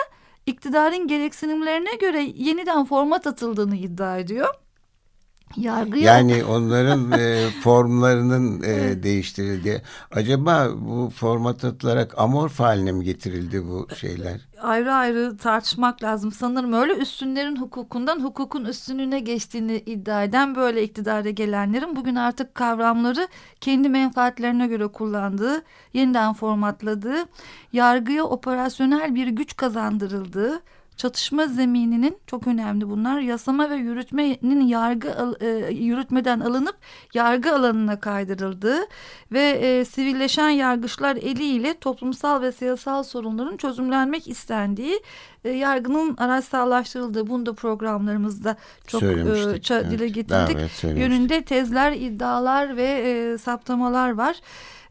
iktidarın gereksinimlerine göre yeniden format atıldığını iddia ediyor. Yargıya Yani onların e, formlarının e, değiştirildiği. Acaba bu format atılarak amorf haline mi getirildi bu şeyler? ayrı ayrı tartışmak lazım. Sanırım öyle üstünlerin hukukundan hukukun üstünlüğüne geçtiğini iddia eden böyle iktidara gelenlerin bugün artık kavramları kendi menfaatlerine göre kullandığı, yeniden formatladığı, yargıya operasyonel bir güç kazandırıldığı, çatışma zemininin çok önemli bunlar. Yasama ve yürütmenin yargı al- e, yürütmeden alınıp yargı alanına kaydırıldığı ve e, sivilleşen yargıçlar eliyle toplumsal ve siyasal sorunların çözümlenmek istendiği e, yargının araçsallaştırıldığı bunu da programlarımızda çok e, ça- evet. dile getirdik. evet. Yönünde tezler, iddialar ve e, saptamalar var.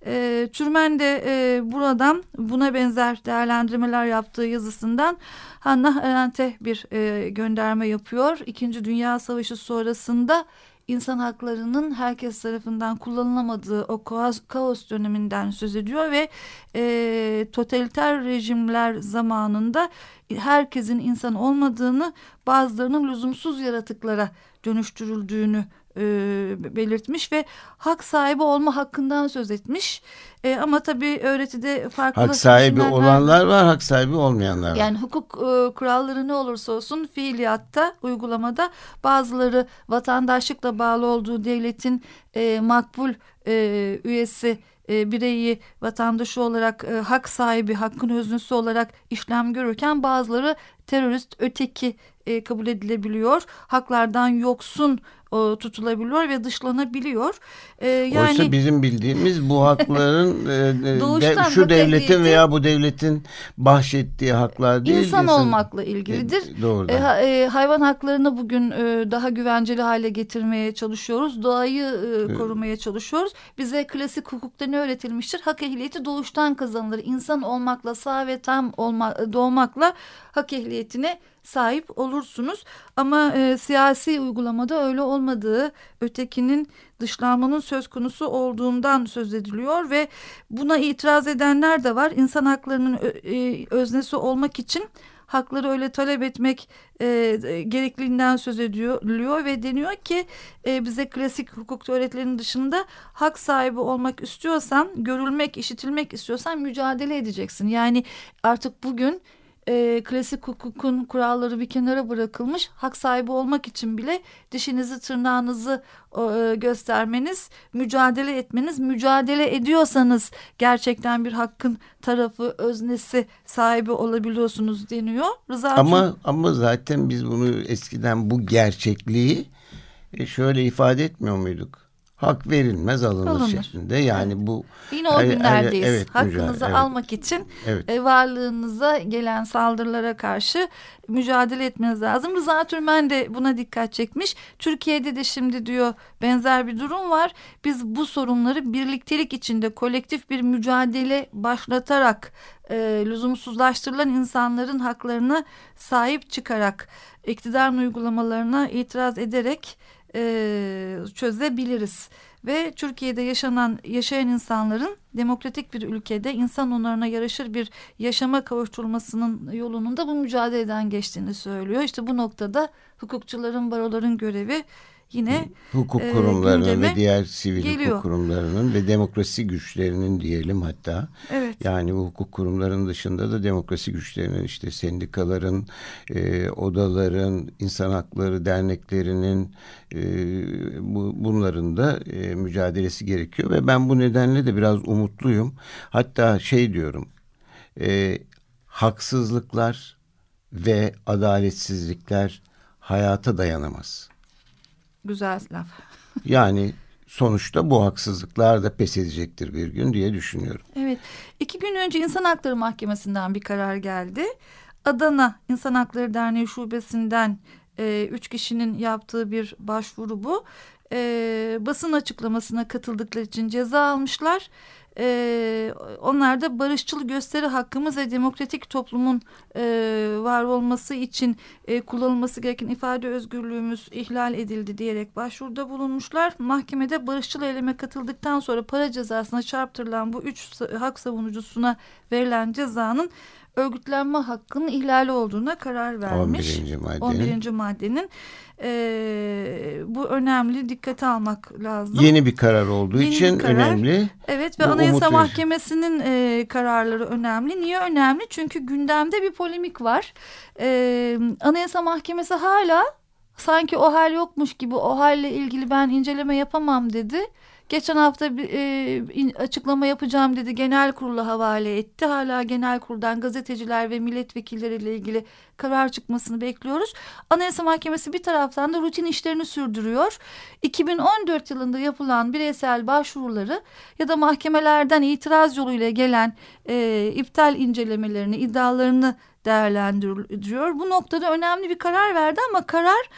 E, Türmen de e, buradan buna benzer değerlendirmeler yaptığı yazısından Hannah Arendt'e bir e, gönderme yapıyor. İkinci Dünya Savaşı sonrasında insan haklarının herkes tarafından kullanılamadığı o kaos, kaos döneminden söz ediyor ve e, totaliter rejimler zamanında herkesin insan olmadığını bazılarının lüzumsuz yaratıklara dönüştürüldüğünü e, belirtmiş ve hak sahibi olma hakkından söz etmiş. E, ama tabii öğretide farklı Hak sahibi olanlar var, hak sahibi olmayanlar var. Yani hukuk e, kuralları ne olursa olsun fiiliyatta, uygulamada bazıları vatandaşlıkla bağlı olduğu devletin e, makbul e, üyesi e, bireyi vatandaşı olarak e, hak sahibi, hakkın öznesi olarak işlem görürken bazıları terörist, öteki e, kabul edilebiliyor. Haklardan yoksun e, tutulabiliyor ve dışlanabiliyor. E, yani Oysa bizim bildiğimiz bu hakların e, e, de- şu devletin veya bu devletin bahşettiği haklar değil. İnsan olmakla ilgilidir. E. E, e, hayvan haklarını bugün e, daha güvenceli hale getirmeye çalışıyoruz. Doğayı e, korumaya çalışıyoruz. Bize klasik hukukta ne öğretilmiştir? Hak ehliyeti doğuştan kazanılır. İnsan olmakla, sağ ve tam olma, doğmakla hak ehliyetine sahip olursunuz. Ama e, siyasi uygulamada öyle olmadığı, ötekinin dışlanmanın söz konusu olduğundan söz ediliyor ve buna itiraz edenler de var. İnsan haklarının e, öznesi olmak için hakları öyle talep etmek e, gerekliliğinden söz ediliyor ve deniyor ki e, bize klasik hukuk öğretilerinin dışında hak sahibi olmak istiyorsan, görülmek, işitilmek istiyorsan mücadele edeceksin. Yani artık bugün e, klasik hukukun kuralları bir kenara bırakılmış. Hak sahibi olmak için bile dişinizi tırnağınızı e, göstermeniz, mücadele etmeniz, mücadele ediyorsanız gerçekten bir hakkın tarafı, öznesi sahibi olabiliyorsunuz deniyor. Rıza Ama ama zaten biz bunu eskiden bu gerçekliği e, şöyle ifade etmiyor muyduk? Hak verilmez alınır, Alınır. şeklinde. Yani bu Yine o günlerdeyiz. hani- evet, Hakkınızı mücadele, evet. almak için Evet. e, varlığınıza gelen saldırılara karşı mücadele etmeniz lazım. Rıza Türmen de buna dikkat çekmiş. Türkiye'de de şimdi diyor benzer bir durum var. Biz bu sorunları birliktelik içinde kolektif bir mücadele başlatarak e, lüzumsuzlaştırılan insanların haklarına sahip çıkarak iktidarın uygulamalarına itiraz ederek e, çözebiliriz. Ve Türkiye'de yaşanan yaşayan insanların demokratik bir ülkede insan onlarına yaraşır bir yaşama kavuşturulmasının yolunun da bu mücadeleden geçtiğini söylüyor. İşte bu noktada hukukçuların, baroların görevi yine hukuk e, kurumlarının ve diğer sivil geliyor. hukuk kurumlarının ve demokrasi güçlerinin diyelim hatta. evet Yani bu hukuk kurumlarının dışında da demokrasi güçlerinin işte sendikaların, e, odaların, insan hakları derneklerinin e, bu, bunların da e, mücadelesi gerekiyor. Ve ben bu nedenle de biraz umutluyum. Hatta şey diyorum, e, haksızlıklar ve adaletsizlikler hayata dayanamaz. Güzel laf. Yani sonuçta bu haksızlıklar da pes edecektir bir gün diye düşünüyorum. Evet. iki gün önce İnsan Hakları Mahkemesi'nden bir karar geldi. Adana İnsan Hakları Derneği Şubesi'nden e, üç kişinin yaptığı bir başvuru bu. E, basın açıklamasına katıldıkları için ceza almışlar. E, onlar da barışçıl gösteri hakkımız ve demokratik toplumun e, var olması için e, kullanılması gereken ifade özgürlüğümüz ihlal edildi diyerek başvuruda bulunmuşlar. Mahkemede barışçıl eyleme katıldıktan sonra para cezasına çarptırılan bu üç hak savunucusuna verilen cezanın örgütlenme hakkının ihlali olduğuna karar vermiş. 11. maddenin. 11. maddenin e, bu önemli dikkate almak lazım. Yeni bir karar olduğu Yeni için karar. önemli. Evet ve Bu Anayasa umut. Mahkemesi'nin e, kararları önemli. Niye önemli? Çünkü gündemde bir polemik var. E, Anayasa Mahkemesi hala sanki o hal yokmuş gibi o halle ilgili ben inceleme yapamam dedi. Geçen hafta bir e, açıklama yapacağım dedi. Genel kurula havale etti. Hala genel kuruldan gazeteciler ve milletvekilleriyle ilgili karar çıkmasını bekliyoruz. Anayasa Mahkemesi bir taraftan da rutin işlerini sürdürüyor. 2014 yılında yapılan bireysel başvuruları ya da mahkemelerden itiraz yoluyla gelen e, iptal incelemelerini, iddialarını değerlendiriyor. Bu noktada önemli bir karar verdi ama karar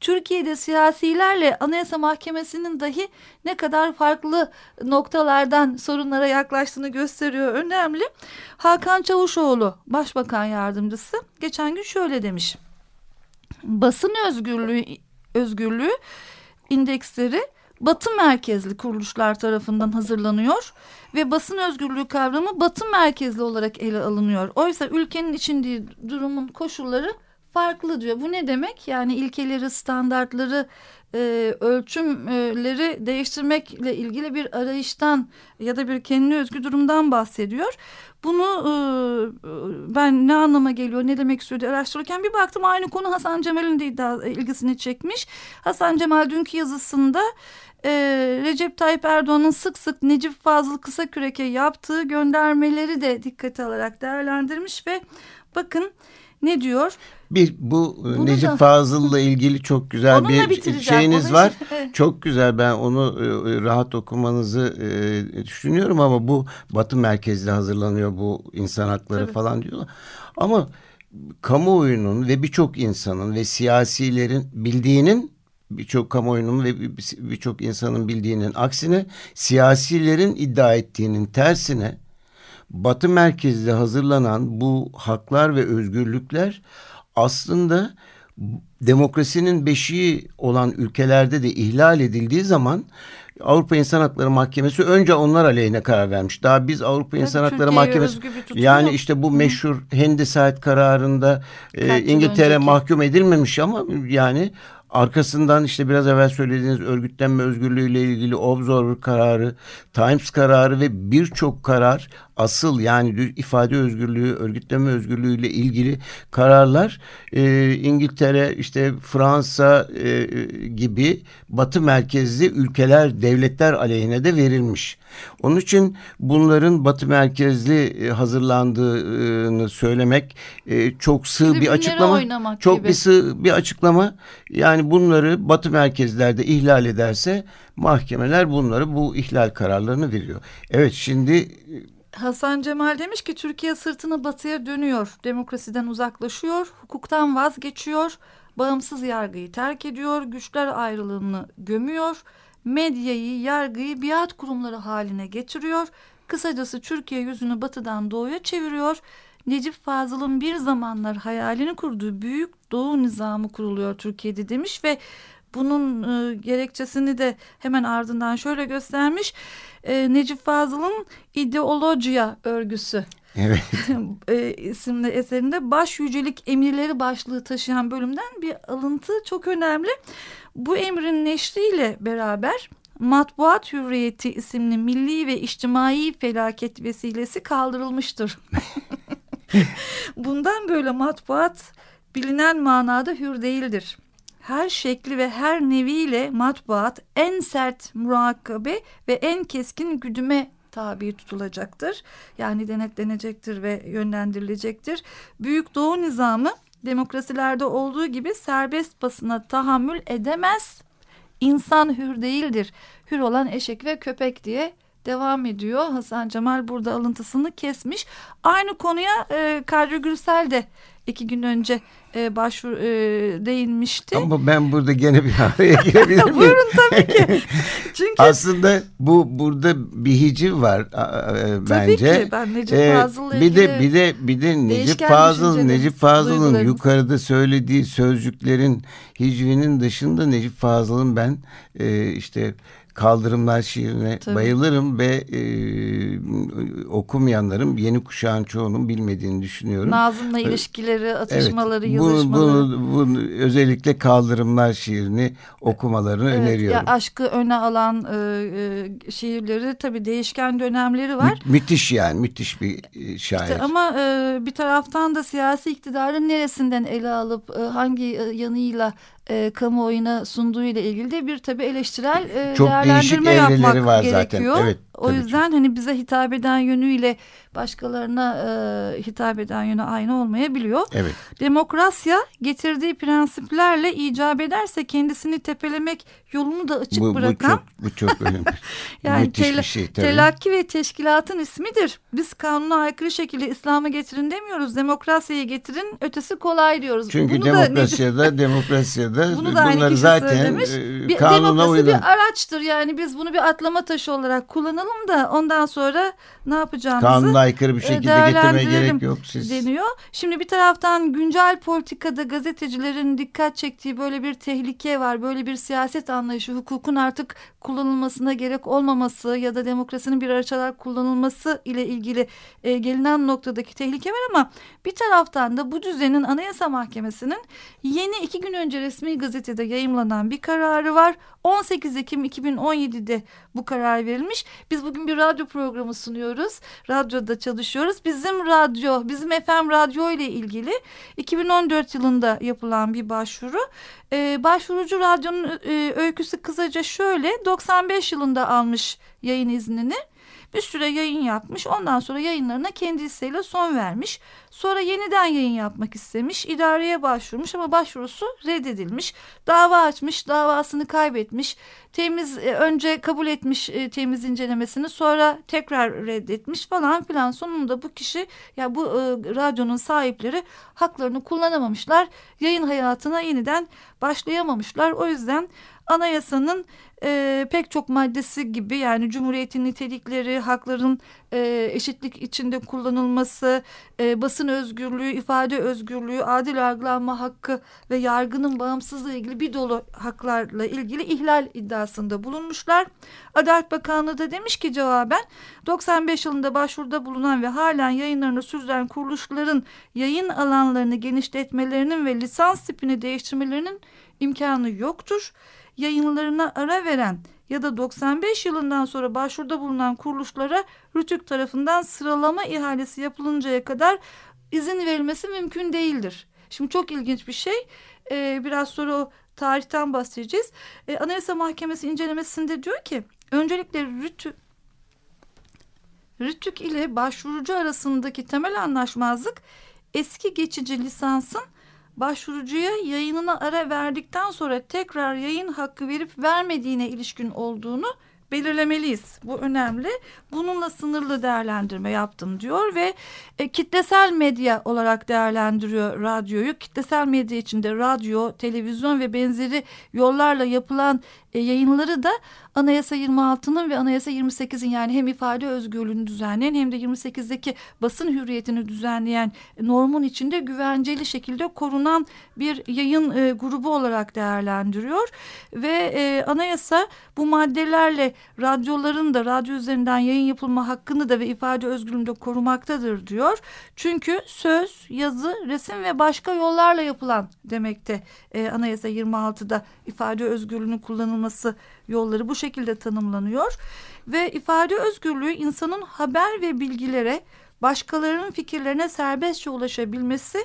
Türkiye'de siyasilerle Anayasa Mahkemesi'nin dahi ne kadar farklı noktalardan sorunlara yaklaştığını gösteriyor. Önemli. Hakan Çavuşoğlu Başbakan Yardımcısı geçen gün şöyle demiş. Basın özgürlüğü özgürlüğü indeksleri Batı merkezli kuruluşlar tarafından hazırlanıyor ve basın özgürlüğü kavramı Batı merkezli olarak ele alınıyor. Oysa ülkenin içinde durumun koşulları farklı diyor. Bu ne demek? Yani ilkeleri, standartları, e, ölçümleri değiştirmekle ilgili bir arayıştan ya da bir kendine özgü durumdan bahsediyor. Bunu e, ben ne anlama geliyor, ne demek istiyor diye araştırırken bir baktım aynı konu Hasan Cemal'in de iddia, ilgisini çekmiş. Hasan Cemal dünkü yazısında e, Recep Tayyip Erdoğan'ın sık sık Necip Fazıl Kısakürek'e yaptığı göndermeleri de dikkate alarak değerlendirmiş ve bakın ne diyor? Bir bu e, Bunu Necip da- Fazıl'la ilgili çok güzel Onunla bir şeyiniz Onun var. Çok güzel ben onu e, rahat okumanızı e, düşünüyorum ama bu Batı merkezli hazırlanıyor bu insan hakları Tabii. falan diyorlar. Ama kamuoyunun ve birçok insanın ve siyasilerin bildiğinin birçok kamuoyunun ve bir- birçok insanın bildiğinin aksine siyasilerin iddia ettiğinin tersine Batı merkezli hazırlanan bu haklar ve özgürlükler aslında demokrasinin beşiği olan ülkelerde de ihlal edildiği zaman Avrupa İnsan Hakları Mahkemesi önce onlar aleyhine karar vermiş. Daha biz Avrupa İnsan Hakları Mahkemesi yani işte bu meşhur Handyside kararında e, İngiltere önceki? mahkum edilmemiş ama yani arkasından işte biraz evvel söylediğiniz örgütlenme özgürlüğüyle ilgili Observer kararı, Times kararı ve birçok karar asıl yani ifade özgürlüğü, örgütlenme özgürlüğüyle ilgili kararlar e, İngiltere, işte Fransa e, gibi batı merkezli ülkeler, devletler aleyhine de verilmiş. Onun için bunların batı merkezli e, hazırlandığını söylemek e, çok sığ bir Tribünlere açıklama. Çok gibi. bir sığ bir açıklama. Yani bunları batı merkezlerde ihlal ederse mahkemeler bunları bu ihlal kararlarını veriyor. Evet şimdi Hasan Cemal demiş ki Türkiye sırtını batıya dönüyor. Demokrasiden uzaklaşıyor, hukuktan vazgeçiyor, bağımsız yargıyı terk ediyor, güçler ayrılığını gömüyor, medyayı, yargıyı biat kurumları haline getiriyor. Kısacası Türkiye yüzünü batıdan doğuya çeviriyor. Necip Fazıl'ın bir zamanlar hayalini kurduğu büyük doğu nizamı kuruluyor Türkiye'de demiş ve bunun e, gerekçesini de hemen ardından şöyle göstermiş. E, Necip Fazıl'ın ideolojiya örgüsü evet e, isimli eserinde baş yücelik emirleri başlığı taşıyan bölümden bir alıntı çok önemli. Bu emrin neşriyle beraber Matbuat Hürriyeti isimli milli ve içtimai felaket vesilesi kaldırılmıştır. Bundan böyle matbuat bilinen manada hür değildir. Her şekli ve her neviyle matbuat en sert murakabe ve en keskin güdüme tabi tutulacaktır. Yani denetlenecektir ve yönlendirilecektir. Büyük Doğu nizamı demokrasilerde olduğu gibi serbest basına tahammül edemez. İnsan hür değildir. Hür olan eşek ve köpek diye devam ediyor. Hasan Cemal burada alıntısını kesmiş. Aynı konuya e, Kadri Gürsel de iki gün önce e, başvur e, değinmişti. Ama ben burada gene bir araya girebilir miyim? Buyurun tabii ki. Çünkü Aslında bu burada bir hiciv var e, Tabii bence. ki. Ben Necip Ee, Fazıl'la bir de bir de bir de Necip Fazıl Necip Fazıl'ın yukarıda söylediği sözcüklerin hicvinin dışında Necip Fazıl'ın ben e, işte Kaldırımlar şiirine Tabii. bayılırım ve e, okumayanların yeni kuşağın çoğunun bilmediğini düşünüyorum. Nazım'la ilişkileri, atışmaları, Evet, bunu, yazışmaları. bunu, bunu özellikle Kaldırımlar şiirini okumalarını Evet, öneriyorum. Ya aşkı öne alan e, e, şiirleri tabii değişken dönemleri var. Mü- müthiş yani müthiş bir e, şair. İşte ama e, bir taraftan da siyasi iktidarın neresinden ele alıp e, hangi e, yanıyla e, kamuoyuna sunduğu ile ilgili de bir tabii eleştirel e, Çok değerlendirme yapmak var zaten. gerekiyor. Evet, o tabii yüzden hani bize hitap eden yönüyle başkalarına e, hitap eden yönü aynı olmayabiliyor. Evet. Demokrasya getirdiği prensiplerle icap ederse kendisini tepelemek yolunu da açık Bu, bu bırakan çok bu çok önemli. yani Müthiş tel- bir şey tabii. telakki ve teşkilatın ismidir. Biz kanuna aykırı şekilde İslam'ı getirin demiyoruz. Demokrasiyi getirin ötesi kolay diyoruz. Çünkü Bunu da demokrasiyada demokrasiyada bunu da kişi zaten söylemiş. e, Bir, kanuna demokrasi uygun. bir araçtır yani biz bunu bir atlama taşı olarak kullanalım da ondan sonra ne yapacağımızı Kanuna aykırı bir e, şekilde getirmeye gerek yok. Siz deniyor. Şimdi bir taraftan güncel politikada gazetecilerin dikkat çektiği böyle bir tehlike var. Böyle bir siyaset anlayışı, hukukun artık kullanılmasına gerek olmaması ya da demokrasinin bir araç olarak kullanılması ile ilgili e, gelinen noktadaki tehlike var ama bir taraftan da bu düzenin Anayasa Mahkemesi'nin yeni iki gün önce resmi gazetede yayımlanan bir kararı var. 18 Ekim 2017'de bu karar verilmiş. Biz bugün bir radyo programı sunuyoruz. Radyoda çalışıyoruz. Bizim radyo, bizim FM radyo ile ilgili 2014 yılında yapılan bir başvuru. Ee, başvurucu radyonun e, öyküsü kısaca şöyle. 95 yılında almış yayın iznini. Bir süre yayın yapmış. Ondan sonra yayınlarına kendi isteğiyle son vermiş. Sonra yeniden yayın yapmak istemiş. İdareye başvurmuş ama başvurusu reddedilmiş. Dava açmış, davasını kaybetmiş. Temiz e, önce kabul etmiş e, temiz incelemesini, sonra tekrar reddetmiş falan filan. Sonunda bu kişi ya bu e, radyonun sahipleri haklarını kullanamamışlar. Yayın hayatına yeniden başlayamamışlar. O yüzden anayasanın e, pek çok maddesi gibi yani cumhuriyetin nitelikleri, hakların e, eşitlik içinde kullanılması, e, basın özgürlüğü, ifade özgürlüğü, adil yargılanma hakkı ve yargının bağımsızlığı ilgili bir dolu haklarla ilgili ihlal iddiasında bulunmuşlar. Adalet Bakanlığı da demiş ki cevaben 95 yılında başvuruda bulunan ve halen yayınlarını sürdüren kuruluşların yayın alanlarını genişletmelerinin ve lisans tipini değiştirmelerinin imkanı yoktur. Yayınlarına ara veren ya da 95 yılından sonra başvuruda bulunan kuruluşlara RTÜK tarafından sıralama ihalesi yapılıncaya kadar izin verilmesi mümkün değildir. Şimdi çok ilginç bir şey. Ee, biraz sonra o tarihten bahsedeceğiz. Ee, Anayasa Mahkemesi incelemesinde diyor ki öncelikle RTÜK RTÜK ile başvurucu arasındaki temel anlaşmazlık eski geçici lisansın başvurucuya yayınına ara verdikten sonra tekrar yayın hakkı verip vermediğine ilişkin olduğunu belirlemeliyiz. Bu önemli. Bununla sınırlı değerlendirme yaptım diyor ve e, kitlesel medya olarak değerlendiriyor radyoyu. Kitlesel medya içinde radyo, televizyon ve benzeri yollarla yapılan e, yayınları da Anayasa 26'nın ve Anayasa 28'in yani hem ifade özgürlüğünü düzenleyen hem de 28'deki basın hürriyetini düzenleyen normun içinde güvenceli şekilde korunan bir yayın e, grubu olarak değerlendiriyor ve e, anayasa bu maddelerle radyoların da radyo üzerinden yayın yapılma hakkını da ve ifade özgürlüğünü de korumaktadır diyor. Çünkü söz, yazı, resim ve başka yollarla yapılan demekte e, Anayasa 26'da ifade özgürlüğünün kullanılması yolları bu şekilde tanımlanıyor. Ve ifade özgürlüğü insanın haber ve bilgilere başkalarının fikirlerine serbestçe ulaşabilmesi,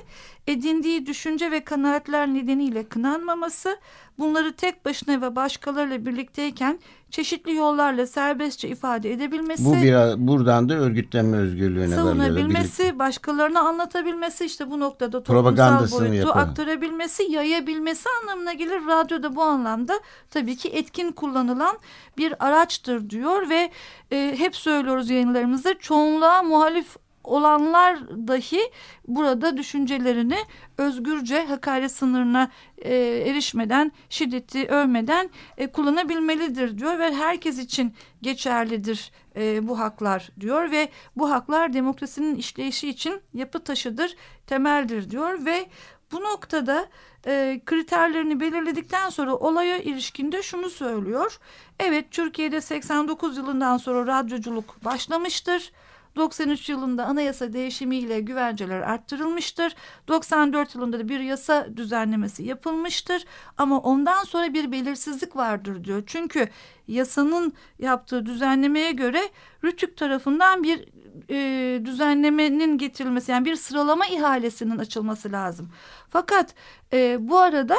edindiği düşünce ve kanaatler nedeniyle kınanmaması, bunları tek başına ve başkalarıyla birlikteyken çeşitli yollarla serbestçe ifade edebilmesi. Bu biraz buradan da örgütlenme özgürlüğüne varıyor. savunabilmesi, başkalarına anlatabilmesi işte bu noktada toplumsal boyutu yapalım. aktarabilmesi, yayabilmesi anlamına gelir. Radyoda bu anlamda tabii ki etkin kullanılan bir araçtır diyor ve e, hep söylüyoruz yayınlarımızda çoğunluğa muhalif olanlar dahi burada düşüncelerini özgürce hakaret sınırına e, erişmeden, şiddeti övmeden e, kullanabilmelidir diyor ve herkes için geçerlidir e, bu haklar diyor ve bu haklar demokrasinin işleyişi için yapı taşıdır, temeldir diyor ve bu noktada e, kriterlerini belirledikten sonra olaya ilişkinde şunu söylüyor. Evet Türkiye'de 89 yılından sonra radyoculuk başlamıştır. 93 yılında anayasa değişimiyle güvenceler arttırılmıştır. 94 yılında da bir yasa düzenlemesi yapılmıştır. Ama ondan sonra bir belirsizlik vardır diyor. Çünkü yasanın yaptığı düzenlemeye göre Rütük tarafından bir e, düzenlemenin getirilmesi yani bir sıralama ihalesinin açılması lazım. Fakat e, bu arada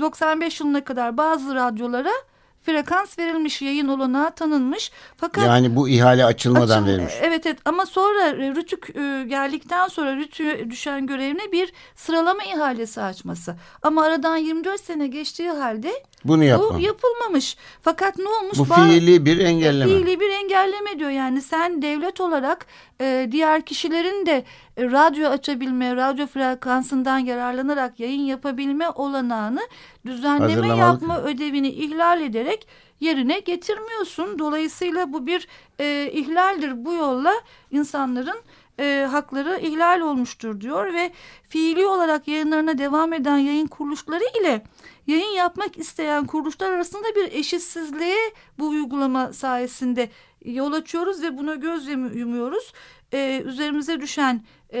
95 yılına kadar bazı radyolara frekans verilmiş, yayın olanağı tanınmış. Fakat Yani bu ihale açılmadan Açıl- verilmiş. Evet evet ama sonra e, Rütük e, geldikten sonra Rütük'e düşen görevine bir sıralama ihalesi açması. Ama aradan 24 sene geçtiği halde Bunu yapma. bu yapılmamış. Fakat ne olmuş? Bu fiili bir engelleme. Fiili bir engelleme diyor yani sen devlet olarak e, diğer kişilerin de e, radyo açabilme, radyo frekansından yararlanarak yayın yapabilme olanağını düzenleme yapma ödevini ihlal ederek yerine getirmiyorsun. Dolayısıyla bu bir e, ihlaldir. Bu yolla insanların e, hakları ihlal olmuştur diyor ve fiili olarak yayınlarına devam eden yayın kuruluşları ile yayın yapmak isteyen kuruluşlar arasında bir eşitsizliğe bu uygulama sayesinde yol açıyoruz ve buna göz yum- yumuyoruz. Ee, üzerimize düşen e,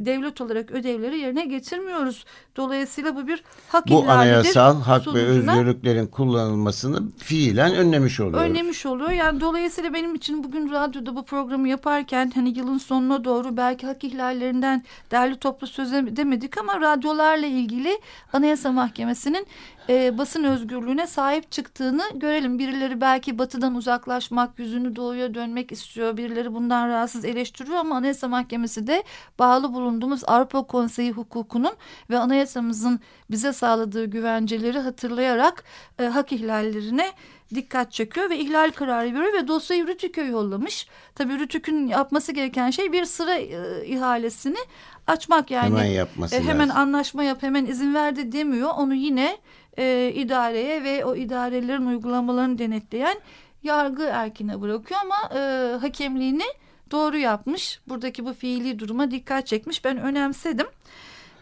devlet olarak ödevleri yerine getirmiyoruz. Dolayısıyla bu bir hak Bu anayasal hak ve özgürlüklerin kullanılmasını fiilen önlemiş oluyor. önlemiş oluyor. Yani dolayısıyla benim için bugün radyoda bu programı yaparken hani yılın sonuna doğru belki hak ihlallerinden derli toplu söz edemedik ama radyolarla ilgili Anayasa Mahkemesi'nin e, basın özgürlüğüne sahip çıktığını görelim. Birileri belki batıdan uzaklaşmak, yüzünü doğuya dönmek istiyor. Birileri bundan rahatsız eleştiriyor ama Anayasa Mahkemesi de bağlı bulunduğumuz Avrupa Konseyi hukukunun ve anayasamızın bize sağladığı güvenceleri hatırlayarak e, hak ihlallerine dikkat çekiyor ve ihlal kararı veriyor ve dosyayı Rütük'e yollamış. Tabii Rütük'ün yapması gereken şey bir sıra e, ihalesini açmak yani. Hemen yapması E, hemen lazım. anlaşma yap hemen izin ver de demiyor. Onu yine e, idareye ve o idarelerin uygulamalarını denetleyen yargı erkine bırakıyor ama e, hakemliğini doğru yapmış. Buradaki bu fiili duruma dikkat çekmiş. Ben önemsedim.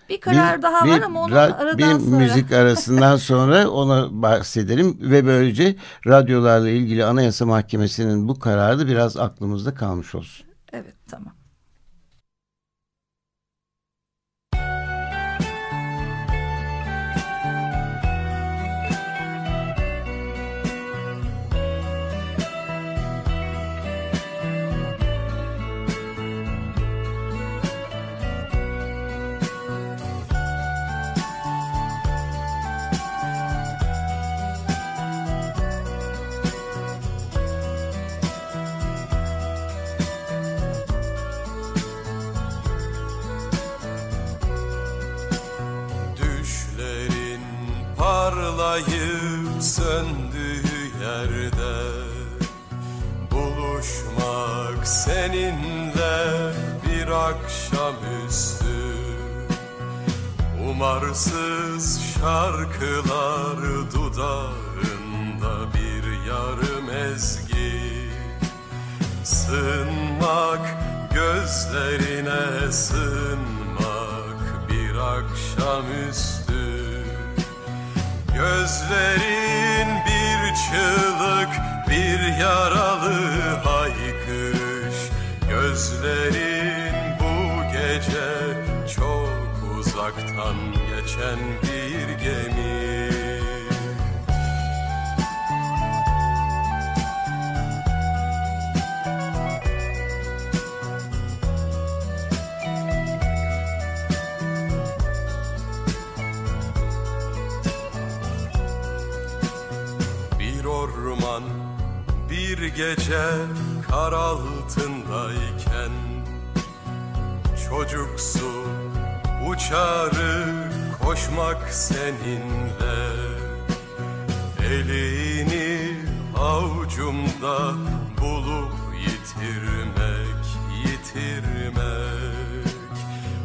Bir karar Bir- daha bir var ama onu ra- aradan bir sonra. müzik arasından sonra ona bahsedelim ve böylece radyolarla ilgili Anayasa Mahkemesi'nin bu kararı da biraz aklımızda kalmış olsun. Evet tamam. Parlayıp söndüğü yerde. Buluşmak seninle bir akşamüstü. Umarsız şarkılar dudağında bir yarım ezgi. Sığınmak gözlerine sığınmak bir akşamüstü Gözlerin bir çığlık bir yaralı haykırış. Gözlerin bu gece çok uzaktan geçen bir gemi gece kar altındayken Çocuksu uçarı koşmak seninle. Elini avucumda bulup yitirmek, yitirmek.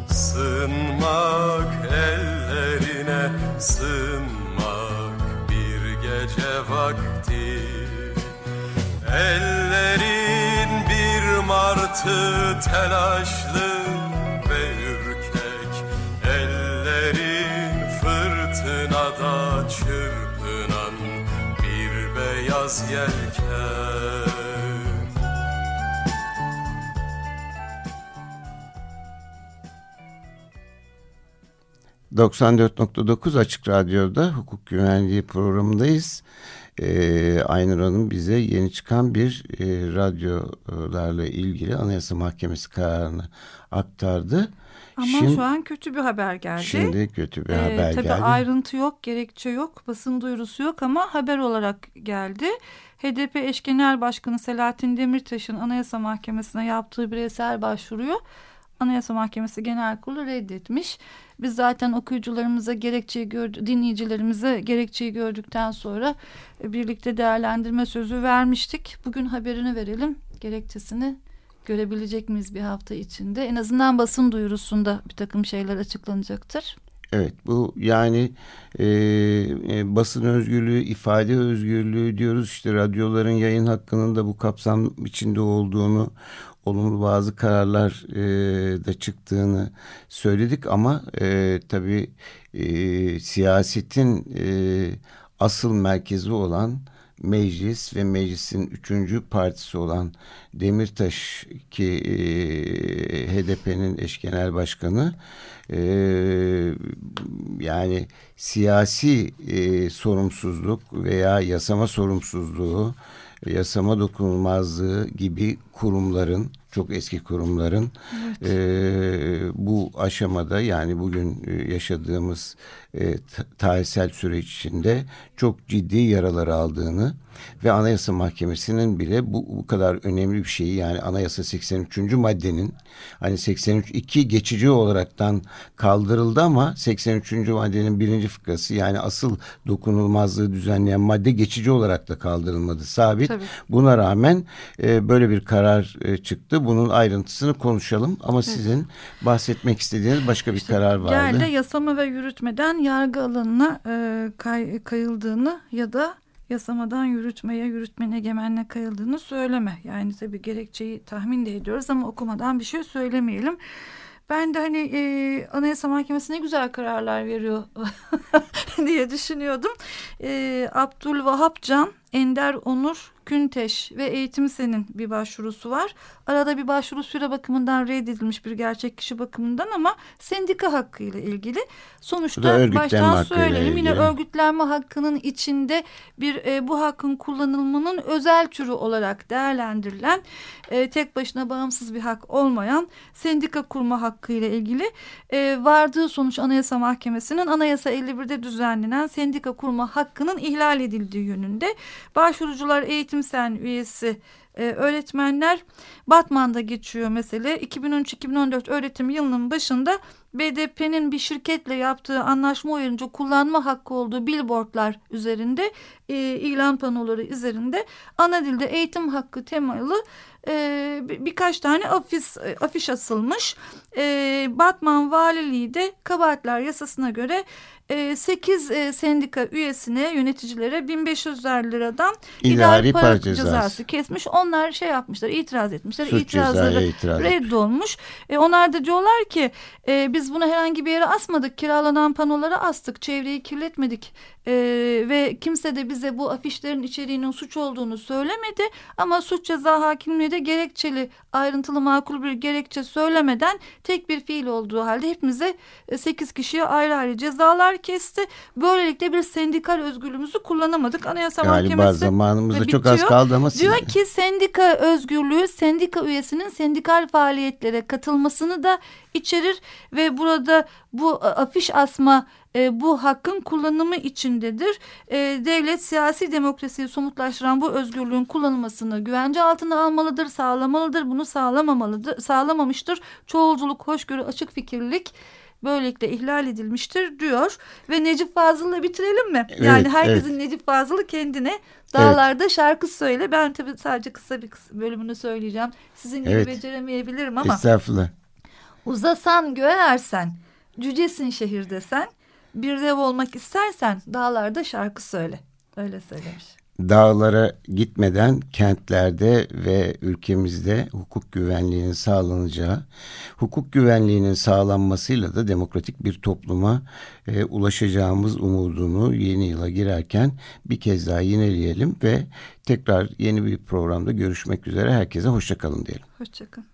Sığınmak ellerine sığınmak bir gece vakti Ellerin bir martı telaşlı ve ürkek Ellerin fırtınada çırpınan bir beyaz yelken 94.9 Açık Radyo'da hukuk güvenliği programındayız. Ee, Aynur Hanım bize yeni çıkan bir e, radyolarla ilgili Anayasa Mahkemesi kararını aktardı. Ama Şimdi- şu an kötü bir haber geldi. Şimdi kötü bir Ee, haber tabii geldi. ayrıntı yok, gerekçe yok, basın duyurusu yok ama haber olarak geldi. HDP eş genel başkanı Selahattin Demirtaş'ın Anayasa Mahkemesi'ne yaptığı bireysel başvuruyu Anayasa Mahkemesi Genel Kurulu reddetmiş. Biz zaten okuyucularımıza gerekçeyi gördü, dinleyicilerimize gerekçeyi gördükten sonra e, birlikte değerlendirme sözü vermiştik. Bugün haberini verelim. Gerekçesini görebilecek miyiz bir hafta içinde? En azından basın duyurusunda bir takım şeyler açıklanacaktır. Evet bu yani e, e, basın özgürlüğü, ifade özgürlüğü diyoruz işte radyoların yayın hakkının da bu kapsam içinde olduğunu, olumlu bazı kararlar e, da çıktığını söyledik. Ama e, tabii e, siyasetin e, asıl merkezi olan meclis ve meclisin üçüncü partisi olan Demirtaş ki e, HDP'nin eş genel başkanı e, yani siyasi e, sorumsuzluk veya yasama sorumsuzluğu yasama dokunulmazlığı gibi kurumların çok eski kurumların e, bu aşamada yani bugün e, yaşadığımız e, ta- tarihsel süreç içinde çok ciddi yaralar aldığını ve Anayasa Mahkemesi'nin bile bu, bu kadar önemli bir şeyi yani Anayasa 83. maddenin hani 83 2 geçici olaraktan kaldırıldı ama 83. maddenin birinci fıkrası yani asıl dokunulmazlığı düzenleyen madde geçici olarak da kaldırılmadı sabit. Tabii. Buna rağmen e, böyle bir karar e, çıktı. Bunun ayrıntısını konuşalım ama sizin bahsetmek istediğiniz başka bir karar vardı. Geldi yasama ve yürütmeden yargı alanına e, kay- kayıldığını ya da yasamadan yürütmeye, yürütmenin egemenliğe kayıldığını söyleme. Yani tabii gerekçeyi tahmin de ediyoruz ama okumadan bir şey söylemeyelim. Ben de hani e, Anayasa Mahkemesi ne güzel kararlar veriyor diye düşünüyordum. E, Abdülvahap Can, Ender Onur, Künteş ve Eğitim Sen'in bir başvurusu var. Arada bir başvuru süre bakımından reddedilmiş bir gerçek kişi bakımından ama sendika hakkıyla ilgili. Sonuçta baştan hakkıyla söyleyelim yine örgütlenme hakkının içinde bir e, bu hakkın kullanılmanın özel türü olarak değerlendirilen e, tek başına bağımsız bir hak olmayan sendika kurma hakkıyla ilgili e, vardığı sonuç Anayasa Mahkemesi'nin Anayasa 51'de düzenlenen sendika kurma hakkının ihlal edildiği yönünde. Başvurucular eğitim sen üyesi e, öğretmenler Batman'da geçiyor mesele. 2013-2014 öğretim yılının başında BDP'nin bir şirketle yaptığı anlaşma uyarınca kullanma hakkı olduğu billboardlar üzerinde e, ilan panoları üzerinde ana dilde eğitim hakkı temalı e, bir- birkaç tane afis, e, afiş asılmış. E, Batman Valiliği de kabahatler yasasına göre e, 8 e, sendika üyesine yöneticilere 1500 liradan İdari para para cezası. cezası kesmiş. Onlar şey yapmışlar itiraz etmişler. Suç İtirazları itiraz reddolmuş. E, onlar da diyorlar ki e, biz bunu herhangi bir yere asmadık. Kiralanan panolara astık. Çevreyi kirletmedik. E, ve kimse de bize bu afişlerin içeriğinin suç olduğunu söylemedi. Ama suç ceza hakimliği de gerekçeli ayrıntılı makul bir gerekçe söylemeden tek bir fiil olduğu halde hepimize 8 kişiye ayrı ayrı cezalar kesti. Böylelikle bir sendikal özgürlüğümüzü kullanamadık. Anayasa Galiba Mahkemesi zamanımız da ve çok az kaldı ama siz- Diyor ki sendika özgürlüğü sendika üyesinin sendikal faaliyetlere katılmasını da içerir ve burada bu e, afiş asma e, bu hakkın kullanımı içindedir. E, devlet siyasi demokrasiyi somutlaştıran bu özgürlüğün kullanılmasını güvence altına almalıdır, sağlamalıdır. Bunu sağlamamalıdır, sağlamamıştır. Çoğulculuk, hoşgörü, açık fikirlilik böylelikle ihlal edilmiştir diyor. Ve Necip Fazıl'la bitirelim mi? Evet, yani herkesin evet. Necip Fazıl'ı kendine dağlarda şarkı söyle. Ben tabii sadece kısa bir bölümünü söyleyeceğim. Sizin gibi Evet. beceremeyebilirim ama Estağfurullah. uzasan göğe ersen, cücesin şehirde sen, bir dev olmak istersen dağlarda şarkı söyle. Öyle söylemiş. Dağlara gitmeden kentlerde ve ülkemizde hukuk güvenliğinin sağlanacağı, hukuk güvenliğinin sağlanmasıyla da demokratik bir topluma e, ulaşacağımız umudunu yeni yıla girerken bir kez daha yineleyelim ve tekrar yeni bir programda görüşmek üzere. Herkese hoşçakalın diyelim. Hoşçakalın.